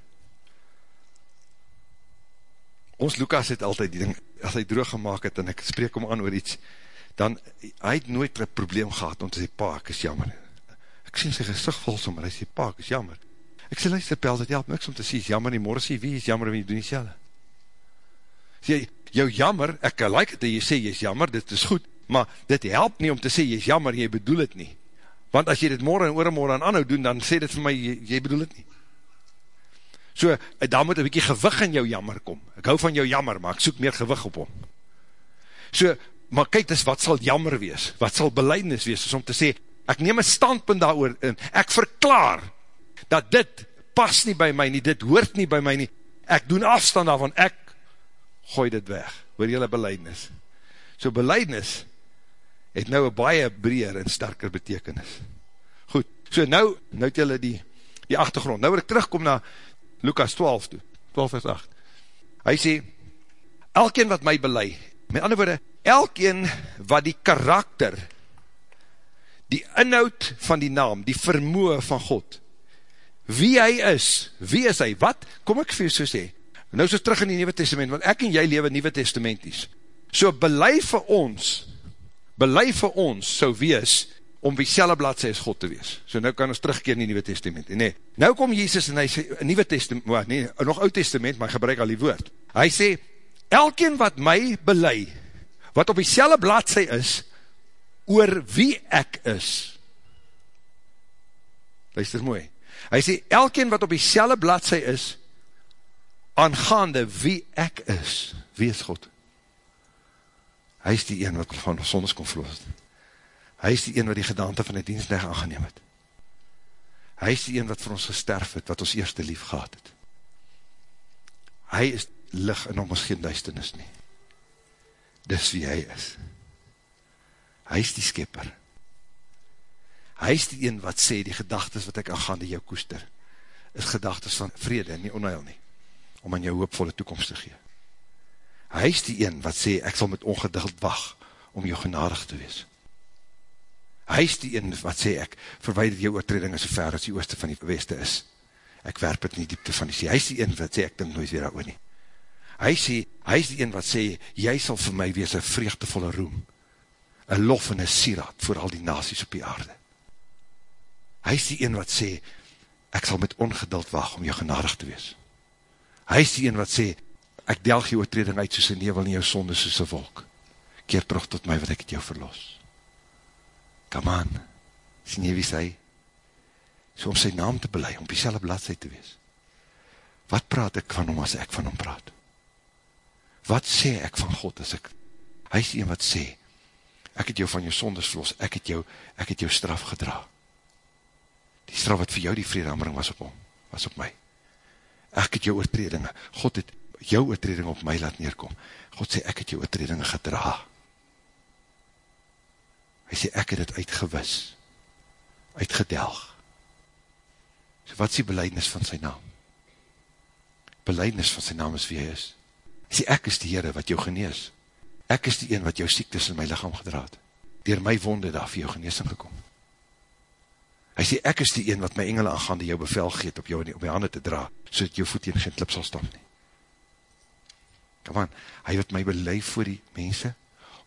ons Lukas het altyd die ding, as hy droog gemaakt het, en ek spreek hom aan oor iets, dan, hy het nooit een probleem gehad, om te sê, pa, ek is jammer. Ek sien sy gezicht vol sommer, hy sê, pa, ek is jammer. Ek sê, luister, pel, dit help niks om te sê, is jammer nie, morgen sê, wie is jammer, wie doen nie selle. Sê, jou jammer, ek like het, jy sê, jy is jammer, dit is goed, maar dit help nie om te sê, jy is jammer, jy bedoel het nie. Want as jy dit morgen en oormorgen aan anhou doen, dan sê dit vir my, jy, jy bedoel het nie. So, daar moet een bykie gewig in jou jammer kom. Ek hou van jou jammer, maar ek soek meer gewig op hom. So, maar kyk dis, wat sal jammer wees? Wat sal beleidnis wees? Is om te sê, ek neem een standpunt daar oor in. Ek verklaar, dat dit pas nie by my nie, dit hoort nie by my nie. Ek doen afstand daarvan, ek gooi dit weg. Hoor jylle beleidnis? So beleidnis het nou een baie breer en sterker betekenis. Goed, so nou, nou het jylle die, die achtergrond. Nou wil ek terugkom na Lukas 12 toe, 12 vers 8. Hy sê, elkeen wat my belei, met ander woorde, elkeen wat die karakter, die inhoud van die naam, die vermoe van God, wie hy is, wie is hy, wat, kom ek vir so sê, nou so terug in die Nieuwe Testament, want ek en jy lewe Nieuwe Testamenties, so belei vir ons, belei vir ons, so wees, om wie selle bladse is God te wees. So nou kan ons terugkeer in die Nieuwe Testament. Nee, nou kom Jezus en hy sê, Nieuwe Testament, nee, nog Oud Testament, maar gebruik al die woord. Hy sê, elkeen wat my belei, wat op die selle bladse is, oor wie ek is. Luister mooi. Hy sê, elkeen wat op die selle bladse is, aangaande wie ek is, wie is God? Hy is die een wat van sondes kon vloos. Hy is die een wat die gedaante van die dienstdag aangeneem het. Hy is die een wat vir ons gesterf het, wat ons eerste lief gehad het. Hy is lig en om ons geen duisternis nie. Dis wie hy is. Hy is die skepper. Hy is die een wat sê, die gedagtes wat ek aangaande jou koester, is gedagtes van vrede en nie onheil nie, om aan jou hoopvolle toekomst te gee. Hy is die een wat sê, ek sal met ongeduld wacht, om jou genadig te wees. Hy is die een wat sê ek, verweider jou oortreding so ver as die ooste van die weste is. Ek werp het in die diepte van die sê. Hy is die een wat sê, ek dink nooit weer daar nie. Hy sê, hy is die een wat sê, jy sal vir my wees een vreugdevolle roem, een lof en een sieraad voor al die nasies op die aarde. Hy is die een wat sê, ek sal met ongeduld wacht om jou genadig te wees. Hy is die een wat sê, ek delg jou oortreding uit soos een nevel in jou sonde soos een wolk. Keer terug tot my wat ek het jou verlos come on, sien jy wie sy, so om sy naam te belei, om die selle bladzij te wees, wat praat ek van hom as ek van hom praat, wat sê ek van God as ek, hy is een wat sê, ek het jou van jou sondes verlos, ek het jou, ek het jou straf gedra, die straf wat vir jou die vredehammering was op hom, was op my, ek het jou oortredinge, God het jou oortredinge op my laat neerkom, God sê ek het jou oortredinge gedra, Hy sê, ek het het uitgewis, uitgedelg. So wat is die beleidnis van sy naam? Beleidnis van sy naam is wie hy is. Hy sê, ek is die Heere wat jou genees. Ek is die een wat jou siektes in my lichaam gedraad. Door my wonde daar vir jou geneesing gekom. Hy sê, ek is die een wat my engele aangaande jou bevel geet op jou op my handen te dra, so dat jou voet in geen klip sal stam nie. Come on, hy wat my beleid voor die mense,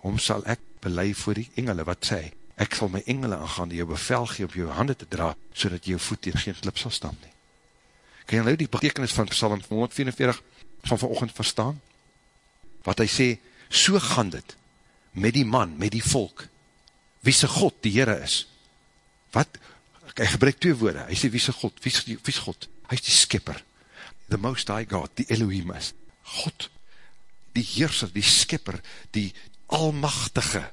om sal ek belei voor die engele, wat sê, ek sal my engele aangaan, die jou bevel gee op jou handen te dra, so dat jou voet in geen klip sal staan nie. Kan jy nou die betekenis van Psalm 144 van vanochtend verstaan? Wat hy sê, so gaan dit, met die man, met die volk, wie sy God die Heere is. Wat? Hy gebruik twee woorde, hy sê, wie sy God, wie is God? Hy is die skipper, the most high God, die Elohim is. God, die heerser, die skipper, die, almachtige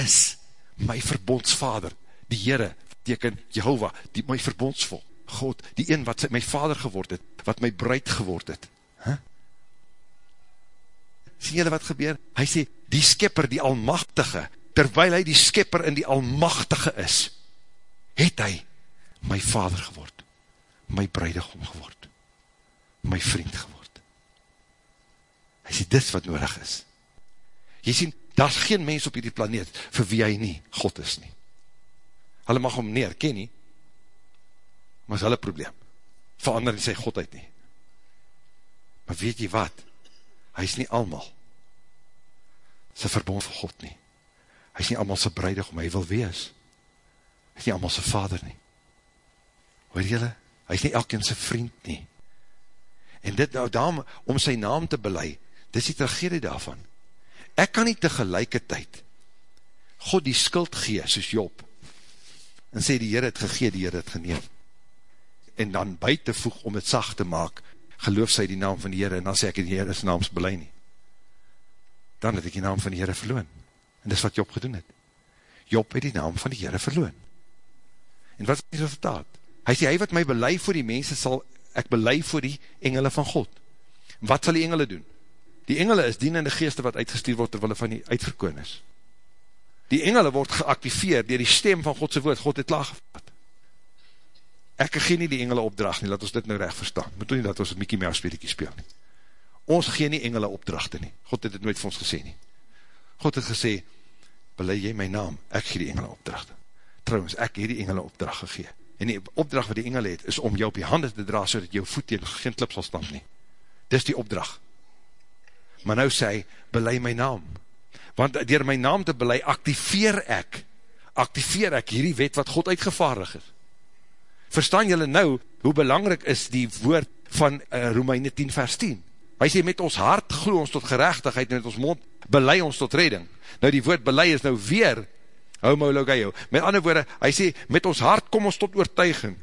is my verbondsvader, die Heere, teken Jehovah, die my verbondsvol, God, die een wat my vader geword het, wat my bruid geword het. Huh? Sien julle wat gebeur? Hy sê, die skipper, die almachtige, terwyl hy die skipper in die almachtige is, het hy my vader geword, my bruidegom geword, my vriend geword. Hy sê, dis wat nodig is. Jy sien, daar is geen mens op die planeet vir wie hy nie God is nie. Hulle mag hom nie herken nie, maar is hulle probleem. Verander in sy Godheid nie. Maar weet jy wat? Hy is nie almal sy verbond vir God nie. Hy is nie almal sy breidig om hy wil wees. Hy is nie almal sy vader nie. Hoor jylle? Hy is nie elkeen sy vriend nie. En dit nou daarom, om sy naam te belei, dit is die tragedie daarvan. Ek kan nie tegelijkertijd God die skuld gee, soos Job, en sê die Heer het gegee, die Heer het geneem. En dan buiten voeg om het sacht te maak, geloof sy die naam van die Heer, en dan sê ek die Heer is naams belei nie. Dan het ek die naam van die Heer verloon. En dis wat Job gedoen het. Job het die naam van die Heer verloon. En wat is die resultaat? Hy sê, hy wat my belei voor die mense, sal ek belei voor die engele van God. Wat sal die engele doen? Die engele is dienende geeste wat uitgestuur word, terwille van die uitverkoon is. Die engele word geactiveer dier die stem van Godse woord. God het klaargevat. Ek gee nie die engele opdracht nie, laat ons dit nou recht verstaan. Moet nie dat ons het Mickey Mouse speelikie speel nie. Ons gee nie engele opdrachte nie. God het dit nooit vir ons gesê nie. God het gesê, belei jy my naam, ek gee die engele opdrachte. Trouwens, ek gee die engele opdracht gegee. En die opdracht wat die engele het, is om jou op die handen te dra, so dat jou voet tegen geen klip sal stamp nie. Dis die opdracht. Maar nou sê, belei my naam, want dier my naam te belei, activeer ek, activeer ek hierdie wet wat God uitgevaardig is. Verstaan julle nou, hoe belangrijk is die woord van uh, Romeine 10 vers 10? Hy sê, met ons hart glo ons tot gerechtigheid, en met ons mond belei ons tot redding. Nou die woord belei is nou weer, homologeio. Met ander woorde, hy sê, met ons hart kom ons tot oortuiging.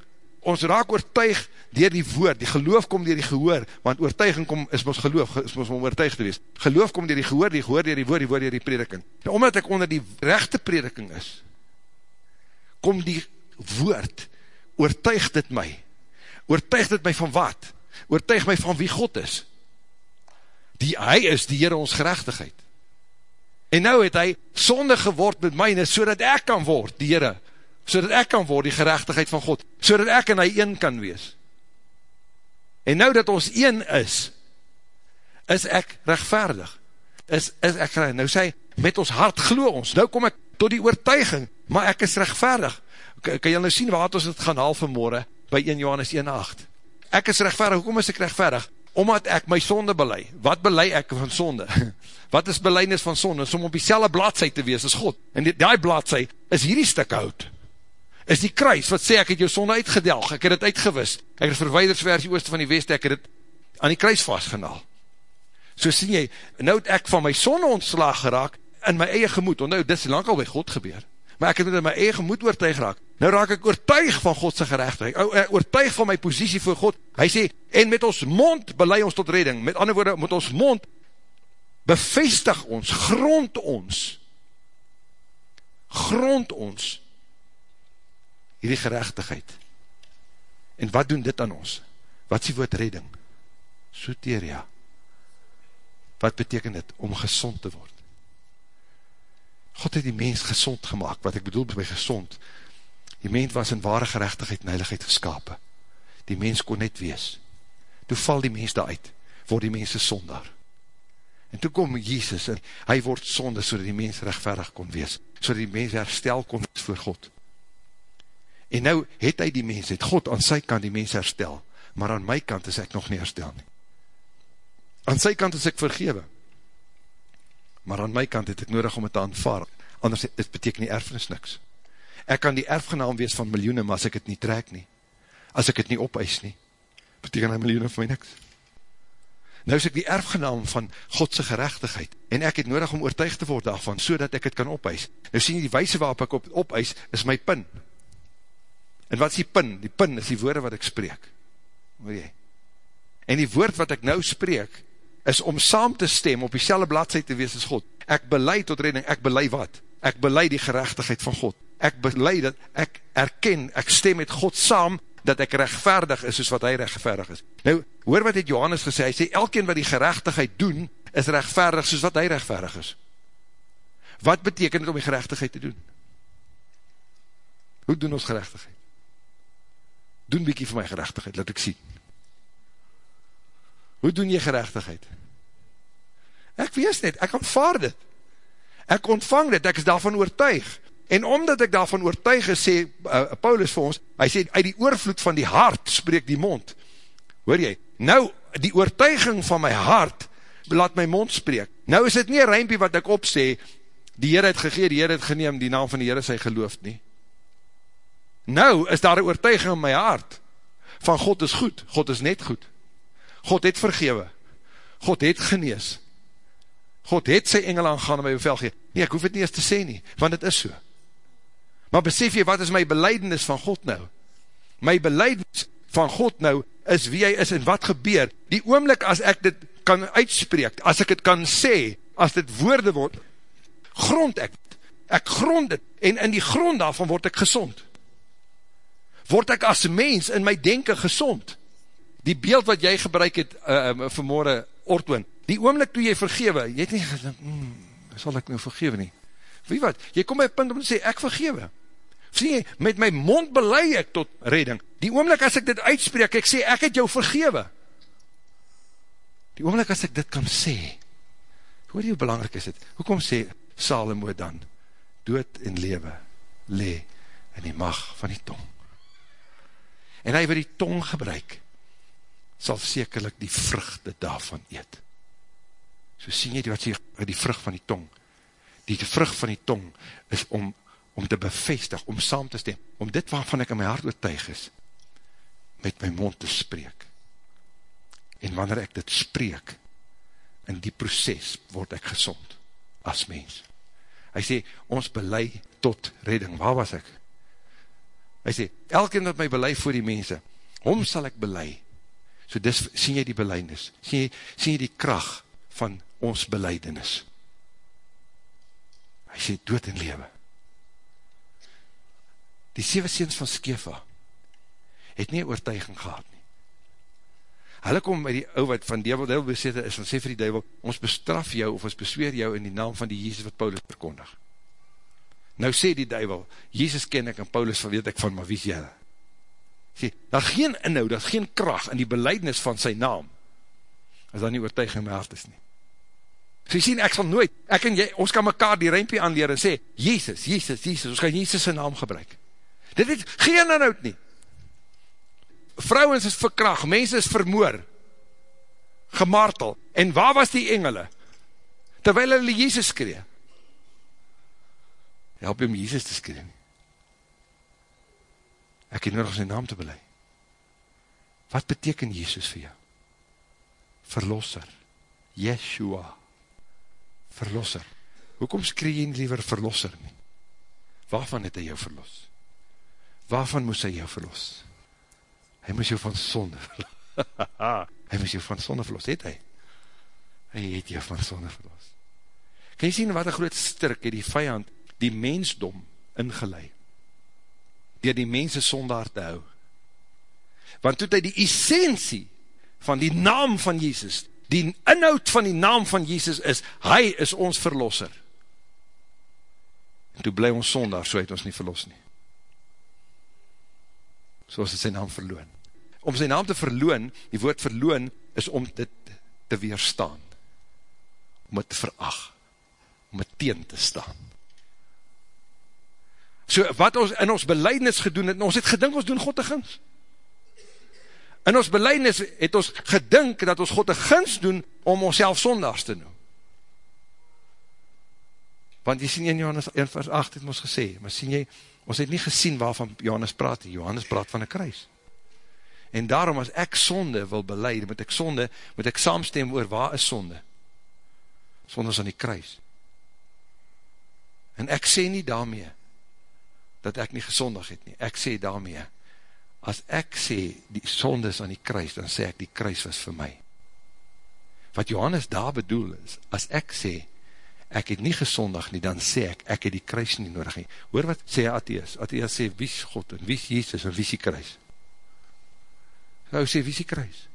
Ons raak oortuig dier die woord, die geloof kom dier die gehoor, want oortuiging kom, is ons geloof, is ons om oortuig te wees. Geloof kom dier die gehoor, die gehoor dier die woord, die woord dier die prediking. Nou, omdat ek onder die rechte prediking is, kom die woord, oortuig dit my. Oortuig dit my van wat? Oortuig my van wie God is. Die, hy is die Heere ons gerechtigheid. En nou het hy sonde geword met myne, so dat ek kan word, die Heere, so dat ek kan word, die gerechtigheid van God, so dat ek en hy een kan wees. En nou dat ons een is, is ek rechtvaardig. Is, is ek, nou sê, met ons hart glo ons, nou kom ek tot die oortuiging, maar ek is rechtvaardig. Kan, jy nou sien waar ons het gaan haal vanmorgen, by 1 Johannes 1,8? Ek is rechtvaardig, hoekom is ek rechtvaardig? Omdat ek my sonde belei. Wat belei ek van sonde? Wat is beleidnis van sonde? Is om op die selle bladzij te wees as God. En die, die bladzij is hierdie stuk hout is die kruis, wat sê, ek het jou sonde uitgedelg, ek het het uitgewis, ek het verweiders versie ooste van die west, ek het het aan die kruis vastgenaal. So sien jy, nou het ek van my sonde ontslaag geraak, in my eie gemoed, want nou, dit is lang al by God gebeur, maar ek het met my eie gemoed oortuig geraak, nou raak ek oortuig van Godse gerechtigheid, oortuig van my positie voor God, hy sê, en met ons mond belei ons tot redding, met ander woorde, met ons mond bevestig ons, grond ons, grond ons, hierdie gerechtigheid. En wat doen dit aan ons? Wat is die woord redding? Soteria. Wat beteken dit? Om gezond te word. God het die mens gezond gemaakt, wat ek bedoel by gezond. Die mens was in ware gerechtigheid en heiligheid geskapen. Die mens kon net wees. Toe val die mens daar uit, word die mens een sondaar. En toe kom Jesus en hy word sonde, so die mens rechtverig kon wees, so die mens herstel kon wees voor God. En nou het hy die mens, het God aan sy kant die mens herstel, maar aan my kant is ek nog nie herstel nie. Aan sy kant is ek vergewe, maar aan my kant het ek nodig om het te aanvaar, anders het beteken die erfenis niks. Ek kan die erfgenaam wees van miljoene, maar as ek het nie trek nie, as ek het nie opeis nie, beteken die miljoene vir my niks. Nou is ek die erfgenaam van Godse gerechtigheid, en ek het nodig om oortuig te word daarvan, so dat ek het kan opeis. Nou sien jy die wijse waarop ek op, opeis, is my pin, En wat is die pin? Die pin is die woorde wat ek spreek. Hoor jy? En die woord wat ek nou spreek, is om saam te stem, op die selle bladzijde te wees as God. Ek beleid tot redding, ek beleid wat? Ek beleid die gerechtigheid van God. Ek beleid dat ek erken, ek stem met God saam, dat ek rechtvaardig is, soos wat hy rechtvaardig is. Nou, hoor wat het Johannes gesê, hy sê, elkeen wat die gerechtigheid doen, is rechtvaardig, soos wat hy rechtvaardig is. Wat betekent het om die gerechtigheid te doen? Hoe doen ons gerechtigheid? doen bykie vir my gerechtigheid, laat ek sien. Hoe doen jy gerechtigheid? Ek wees net, ek ontvaar dit. Ek ontvang dit, ek is daarvan oortuig. En omdat ek daarvan oortuig is, sê uh, Paulus vir ons, hy sê, uit die oorvloed van die hart spreek die mond. Hoor jy? Nou, die oortuiging van my hart, laat my mond spreek. Nou is dit nie een ruimpie wat ek opsê, die Heer het gegeen, die Heer het geneem, die naam van die Heer is hy geloof nie. Nou is daar een oortuiging in my hart, van God is goed, God is net goed. God het vergewe, God het genees, God het sy engel aangaan en my bevel gee. Nee, ek hoef het nie eens te sê nie, want het is so. Maar besef jy, wat is my beleidenis van God nou? My beleidenis van God nou, is wie hy is en wat gebeur. Die oomlik as ek dit kan uitspreek, as ek het kan sê, as dit woorde word, grond ek, ek grond dit, en in die grond daarvan word ek gezond. Word ek as mens in my denken gezond. Die beeld wat jy gebruik het uh, vanmorgen, Ortwin, die oomlik toe jy vergewe, jy het nie gedink, hmm, sal ek nou vergewe nie. Wie wat, jy kom by punt om te sê, ek vergewe. Sê jy, met my mond belei ek tot redding. Die oomlik as ek dit uitspreek, ek sê, ek het jou vergewe. Die oomlik as ek dit kan sê, hoor jy hoe belangrijk is dit? Hoekom sê Salomo dan, dood en lewe, le in die mag van die tong. En hy wat die tong gebruik, sal sekerlik die vruchte daarvan eet. So sien jy wat sê, die vrucht van die tong. Die vrucht van die tong is om, om te bevestig, om saam te stem, om dit waarvan ek in my hart oortuig is, met my mond te spreek. En wanneer ek dit spreek, in die proces word ek gezond, as mens. Hy sê, ons belei tot redding. Waar was ek? Hy sê, elke wat my belei voor die mense, hom sal ek belei, So dis, sien jy die beleidnis, sien jy, sien jy die kracht van ons beleidenis. Hy sê dood en lewe. Die 7 seens van Skefa het nie oortuiging gehad nie. Hulle kom by die ou wat van devil, devil besete is, van sê vir die devil, ons bestraf jou of ons besweer jou in die naam van die Jezus wat Paulus verkondig. Nou sê die devil, Jezus ken ek en Paulus van weet ek van, maar wie is jy? Sê, daar geen inhoud, daar geen kracht in die beleidnis van sy naam, as daar nie oortuiging in my hart is nie. So jy sien, ek sal nooit, ek en jy, ons kan mekaar die ruimpie aanleer en sê, Jezus, Jezus, Jezus, ons gaan Jezus sy naam gebruik. Dit het geen inhoud nie. Vrouwens is verkracht, mense is vermoor, gemartel, en waar was die engele? Terwyl hulle Jezus skree. Help jy om Jezus te skree nie ek het nodig sy naam te belei. Wat beteken Jezus vir jou? Verlosser. Yeshua. Verlosser. Hoekom skree jy nie liever verlosser nie? Waarvan het hy jou verlos? Waarvan moes hy jou verlos? Hy moes jou van sonde verlos. hy moes jou van sonde verlos, het hy? Hy het jou van sonde verlos. Kan jy sien wat een groot strik het die vijand, die mensdom ingeleid? Dier die mense sondaar te hou. Want toe hy die essentie van die naam van Jesus, die inhoud van die naam van Jesus is, hy is ons verlosser. En toe bly ons sondaar, so het ons nie verlos nie. So is het sy naam verloon. Om sy naam te verloon, die woord verloon, is om dit te weerstaan. Om het te verag. Om het teen te staan. So wat ons in ons beleidnis gedoen het, ons het gedink ons doen God te gins. In ons beleidnis het ons gedink dat ons God te gins doen om ons self sondags te noem. Want jy sien in Johannes 1 vers 8 het ons gesê, maar sien jy, ons het nie gesien waarvan Johannes praat, Johannes praat van een kruis. En daarom as ek sonde wil beleid, moet ek sonde, moet ek saamstem oor waar is sonde? Sonde is aan die kruis. En ek sê nie daarmee, dat ek nie gezondig het nie. Ek sê daarmee, as ek sê die sonde is aan die kruis, dan sê ek die kruis was vir my. Wat Johannes daar bedoel is, as ek sê, ek het nie gezondig nie, dan sê ek, ek het die kruis nie nodig nie. Hoor wat sê Atheus? Atheus sê, wie is God en wie is Jesus en wie is die kruis? Hy sê, wie is die kruis?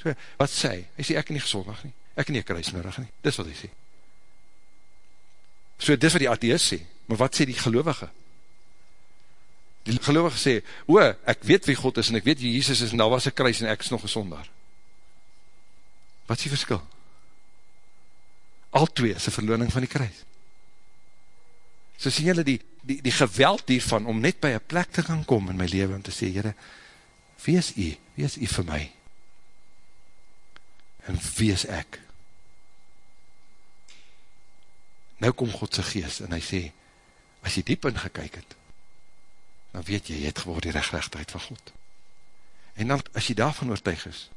So, wat sê hy? Hy sê, ek het nie gezondig nie. Ek het nie kruis nodig nie. Dis wat hy sê. So, dis wat die Atheus sê. Maar wat sê die gelovige? Die gelovige sê, o, ek weet wie God is, en ek weet wie Jesus is, en daar was een kruis, en ek is nog een sondaar. Wat is die verskil? Al twee is een verloning van die kruis. So sien julle die, die, die geweld hiervan, om net by een plek te gaan kom in my leven, en te sê, jyre, wie is jy? Wie is jy vir my? En wie is ek? Nou kom Godse geest en hy sê, as jy diep ingekyk het, dan weet jy, jy het geword die rechtrechtheid van God. En dan, as jy daarvan oortuig is,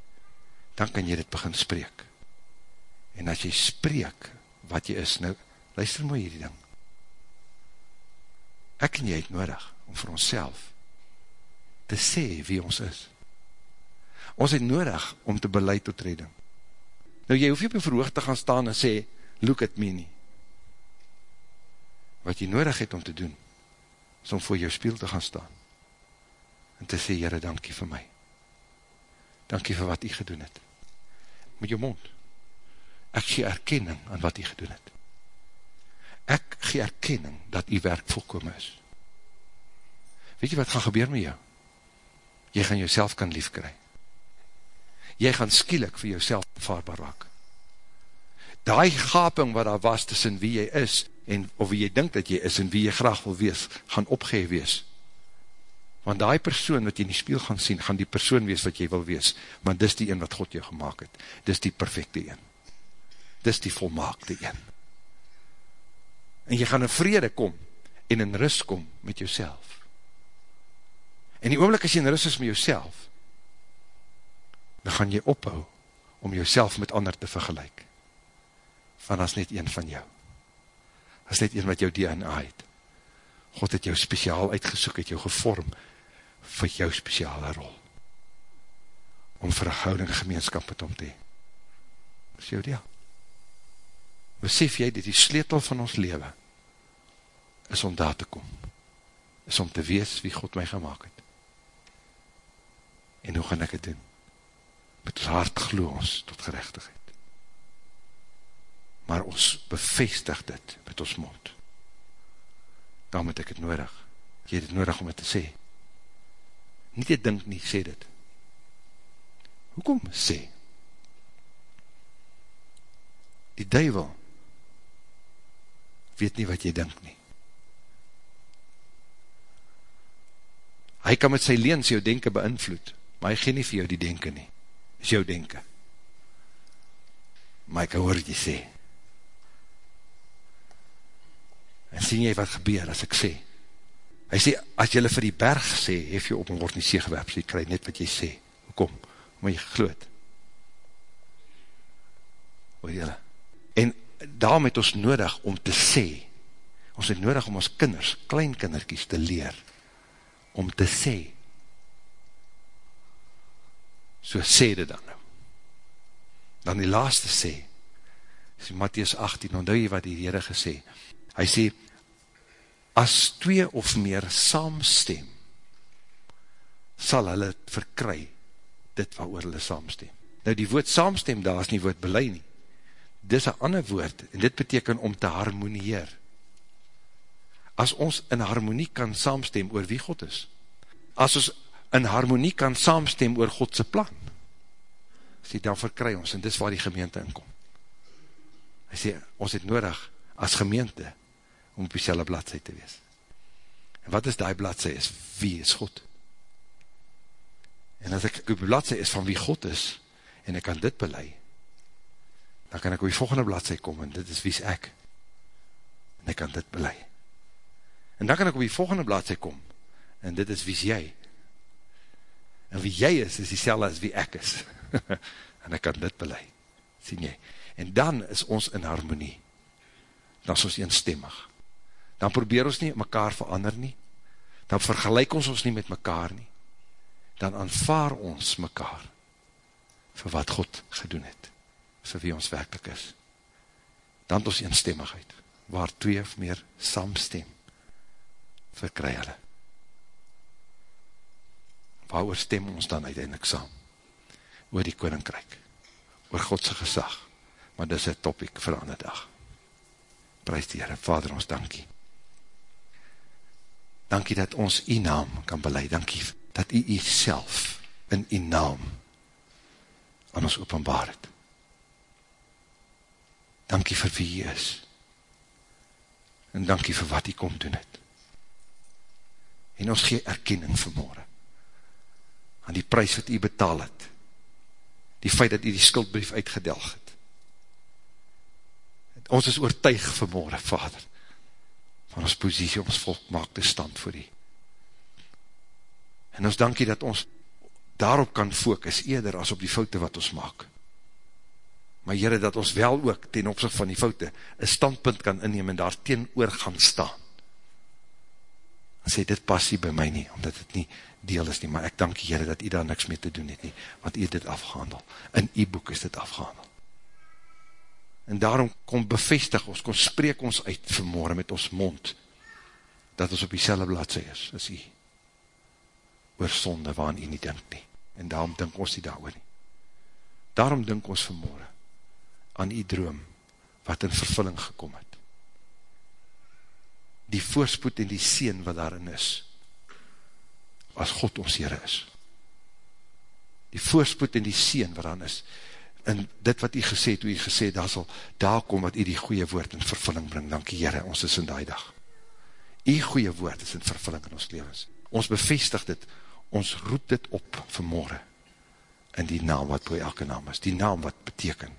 dan kan jy dit begin spreek. En as jy spreek wat jy is, nou, luister mooi hierdie ding. Ek en jy het nodig om vir ons te sê wie ons is. Ons het nodig om te beleid tot redding. Nou jy hoef nie op jy verhoog te gaan staan en sê, look at me nie. Wat jy nodig het om te doen, is om voor jou spiel te gaan staan. En te sê, Heere, dankie vir my. Dankie vir wat jy gedoen het. Met jou mond. Ek gee erkenning aan wat jy gedoen het. Ek gee erkenning dat jy werk volkom is. Weet jy wat gaan gebeur met jou? Jy gaan jouself kan lief kry. Jy gaan skielik vir jouself vaarbaar raak. Daai gaping wat daar was tussen wie jy is en of wie jy dink dat jy is en wie jy graag wil wees, gaan opgeheef wees. Want daai persoon wat jy in die spiel gaan sien, gaan die persoon wees wat jy wil wees. Want dis die een wat God jou gemaakt het. Dis die perfecte een. Dis die volmaakte een. En jy gaan in vrede kom en in rust kom met jouself. En die oomlik as jy in rust is met jouself, dan gaan jy ophou om jouself met ander te vergelijk. Van as net een van jou. As net een wat jou DNA het. God het jou speciaal uitgesoek, het jou gevorm vir jou speciale rol. Om verhouding gemeenskap met om te hee. Dis jou deel. Besef jy dat die sleetel van ons leven is om daar te kom. Is om te wees wie God my gemaakt het. En hoe gaan ek het doen? Met ons hart glo ons tot gerechtigheid. Maar ons bevestig dit met ons mond. Daarom het ek het nodig. Jy het het nodig om het te sê. Nie dit dink nie, sê dit. Hoekom sê? Die duivel weet nie wat jy dink nie. Hy kan met sy leens jou denken beïnvloed, maar hy gee nie vir jou die denken nie is jou denken. Maar ek hoor jy sê. En sien jy wat gebeur as ek sê? Hy sê, as jylle vir die berg sê, hef jy op en word nie sê gewerp, so jy krij net wat jy sê. Hoekom? Omdat jy gloed. Hoor jylle? En daarom het ons nodig om te sê, ons het nodig om ons kinders, kleinkinderkies te leer, om te sê, So sê dit dan nou. Dan die laaste sê, is Matthies 18, onthou jy wat die Heere gesê, hy sê, as twee of meer saamstem, sal hulle verkry, dit wat oor hulle saamstem. Nou die woord saamstem, daar is nie woord belei nie. Dit is een ander woord, en dit beteken om te harmonieer. As ons in harmonie kan saamstem oor wie God is, as ons in harmonie kan saamstem oor Godse plan. Sê, dan verkry ons, en dis waar die gemeente inkom. Hy sê, ons het nodig, as gemeente, om op die selle bladzij te wees. En wat is die bladzij is? Wie is God? En as ek op die bladzij is van wie God is, en ek kan dit belei, dan kan ek op die volgende bladzij kom, en dit is wie is ek. En ek kan dit belei. En dan kan ek op die volgende bladzij kom, en dit is wie is jy, En wie jy is, is die as wie ek is. en ek kan dit belei. Sien jy? En dan is ons in harmonie. Dan is ons eenstemmig. Dan probeer ons nie mekaar verander nie. Dan vergelijk ons ons nie met mekaar nie. Dan aanvaar ons mekaar vir wat God gedoen het. Vir wie ons werkelijk is. Dan het ons eenstemmigheid. Waar twee of meer samstem verkry hulle waar stem ons dan uiteindelik saam? Oor die koninkryk, oor Godse gezag, maar dis een topic vir ander dag. Prijs die Heere, Vader ons dankie. Dankie dat ons die naam kan beleid, dankie dat u die self in die naam aan ons openbaar het. Dankie vir wie jy is, en dankie vir wat jy kom doen het. En ons gee erkenning vanmorgen aan die prijs wat u betaal het, die feit dat u die skuldbrief uitgedelg het. Ons is oortuig vanmorgen, Vader, van ons posiesie, ons volk maak de stand voor die. En ons dankie dat ons daarop kan focus, eerder as op die foute wat ons maak. Maar Heere, dat ons wel ook, ten opzicht van die foute, een standpunt kan inneem en daar teen oor gaan staan. En sê, dit pas nie by my nie, omdat dit nie deel is nie, maar ek dank Heere, dat jy daar niks mee te doen het nie, want jy dit afgehandel. In jy boek is dit afgehandel. En daarom kom bevestig ons, kom spreek ons uit vanmorgen met ons mond, dat ons op die selle bladse is, as jy oor sonde waarin jy nie dink nie. En daarom dink ons nie daar nie. Daarom dink ons vanmorgen aan die droom wat in vervulling gekom het. Die voorspoed en die seen wat daarin is, as God ons Heere is. Die voorspoed en die seen wat daarin is, en dit wat u gesê, toe u gesê, daar sal daar kom wat u die goeie woord in vervulling bring, dankie Heere, ons is in die dag. U goeie woord is in vervulling in ons levens. Ons bevestig dit, ons roep dit op vanmorgen, in die naam wat boe elke naam is, die naam wat beteken,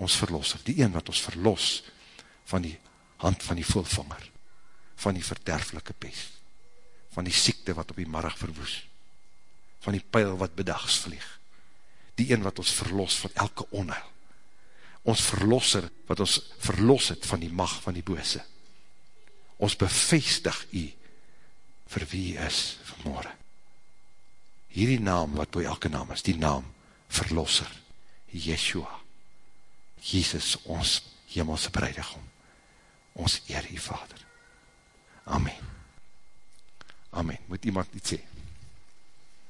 ons verlosser, die een wat ons verlos, van die hand van die voelvanger, van die verderflike pest, van die siekte wat op die marg verwoes, van die pijl wat bedags vlieg, die een wat ons verlos van elke onheil, ons verlosser wat ons verlos het van die mag van die bose, ons bevestig u vir wie is vanmorgen. Hierdie naam wat boe elke naam is, die naam verlosser, Yeshua, Jesus, ons hemelse breidegom, ons eer die Vader. Amen. Amen. Moet iemand iets sê?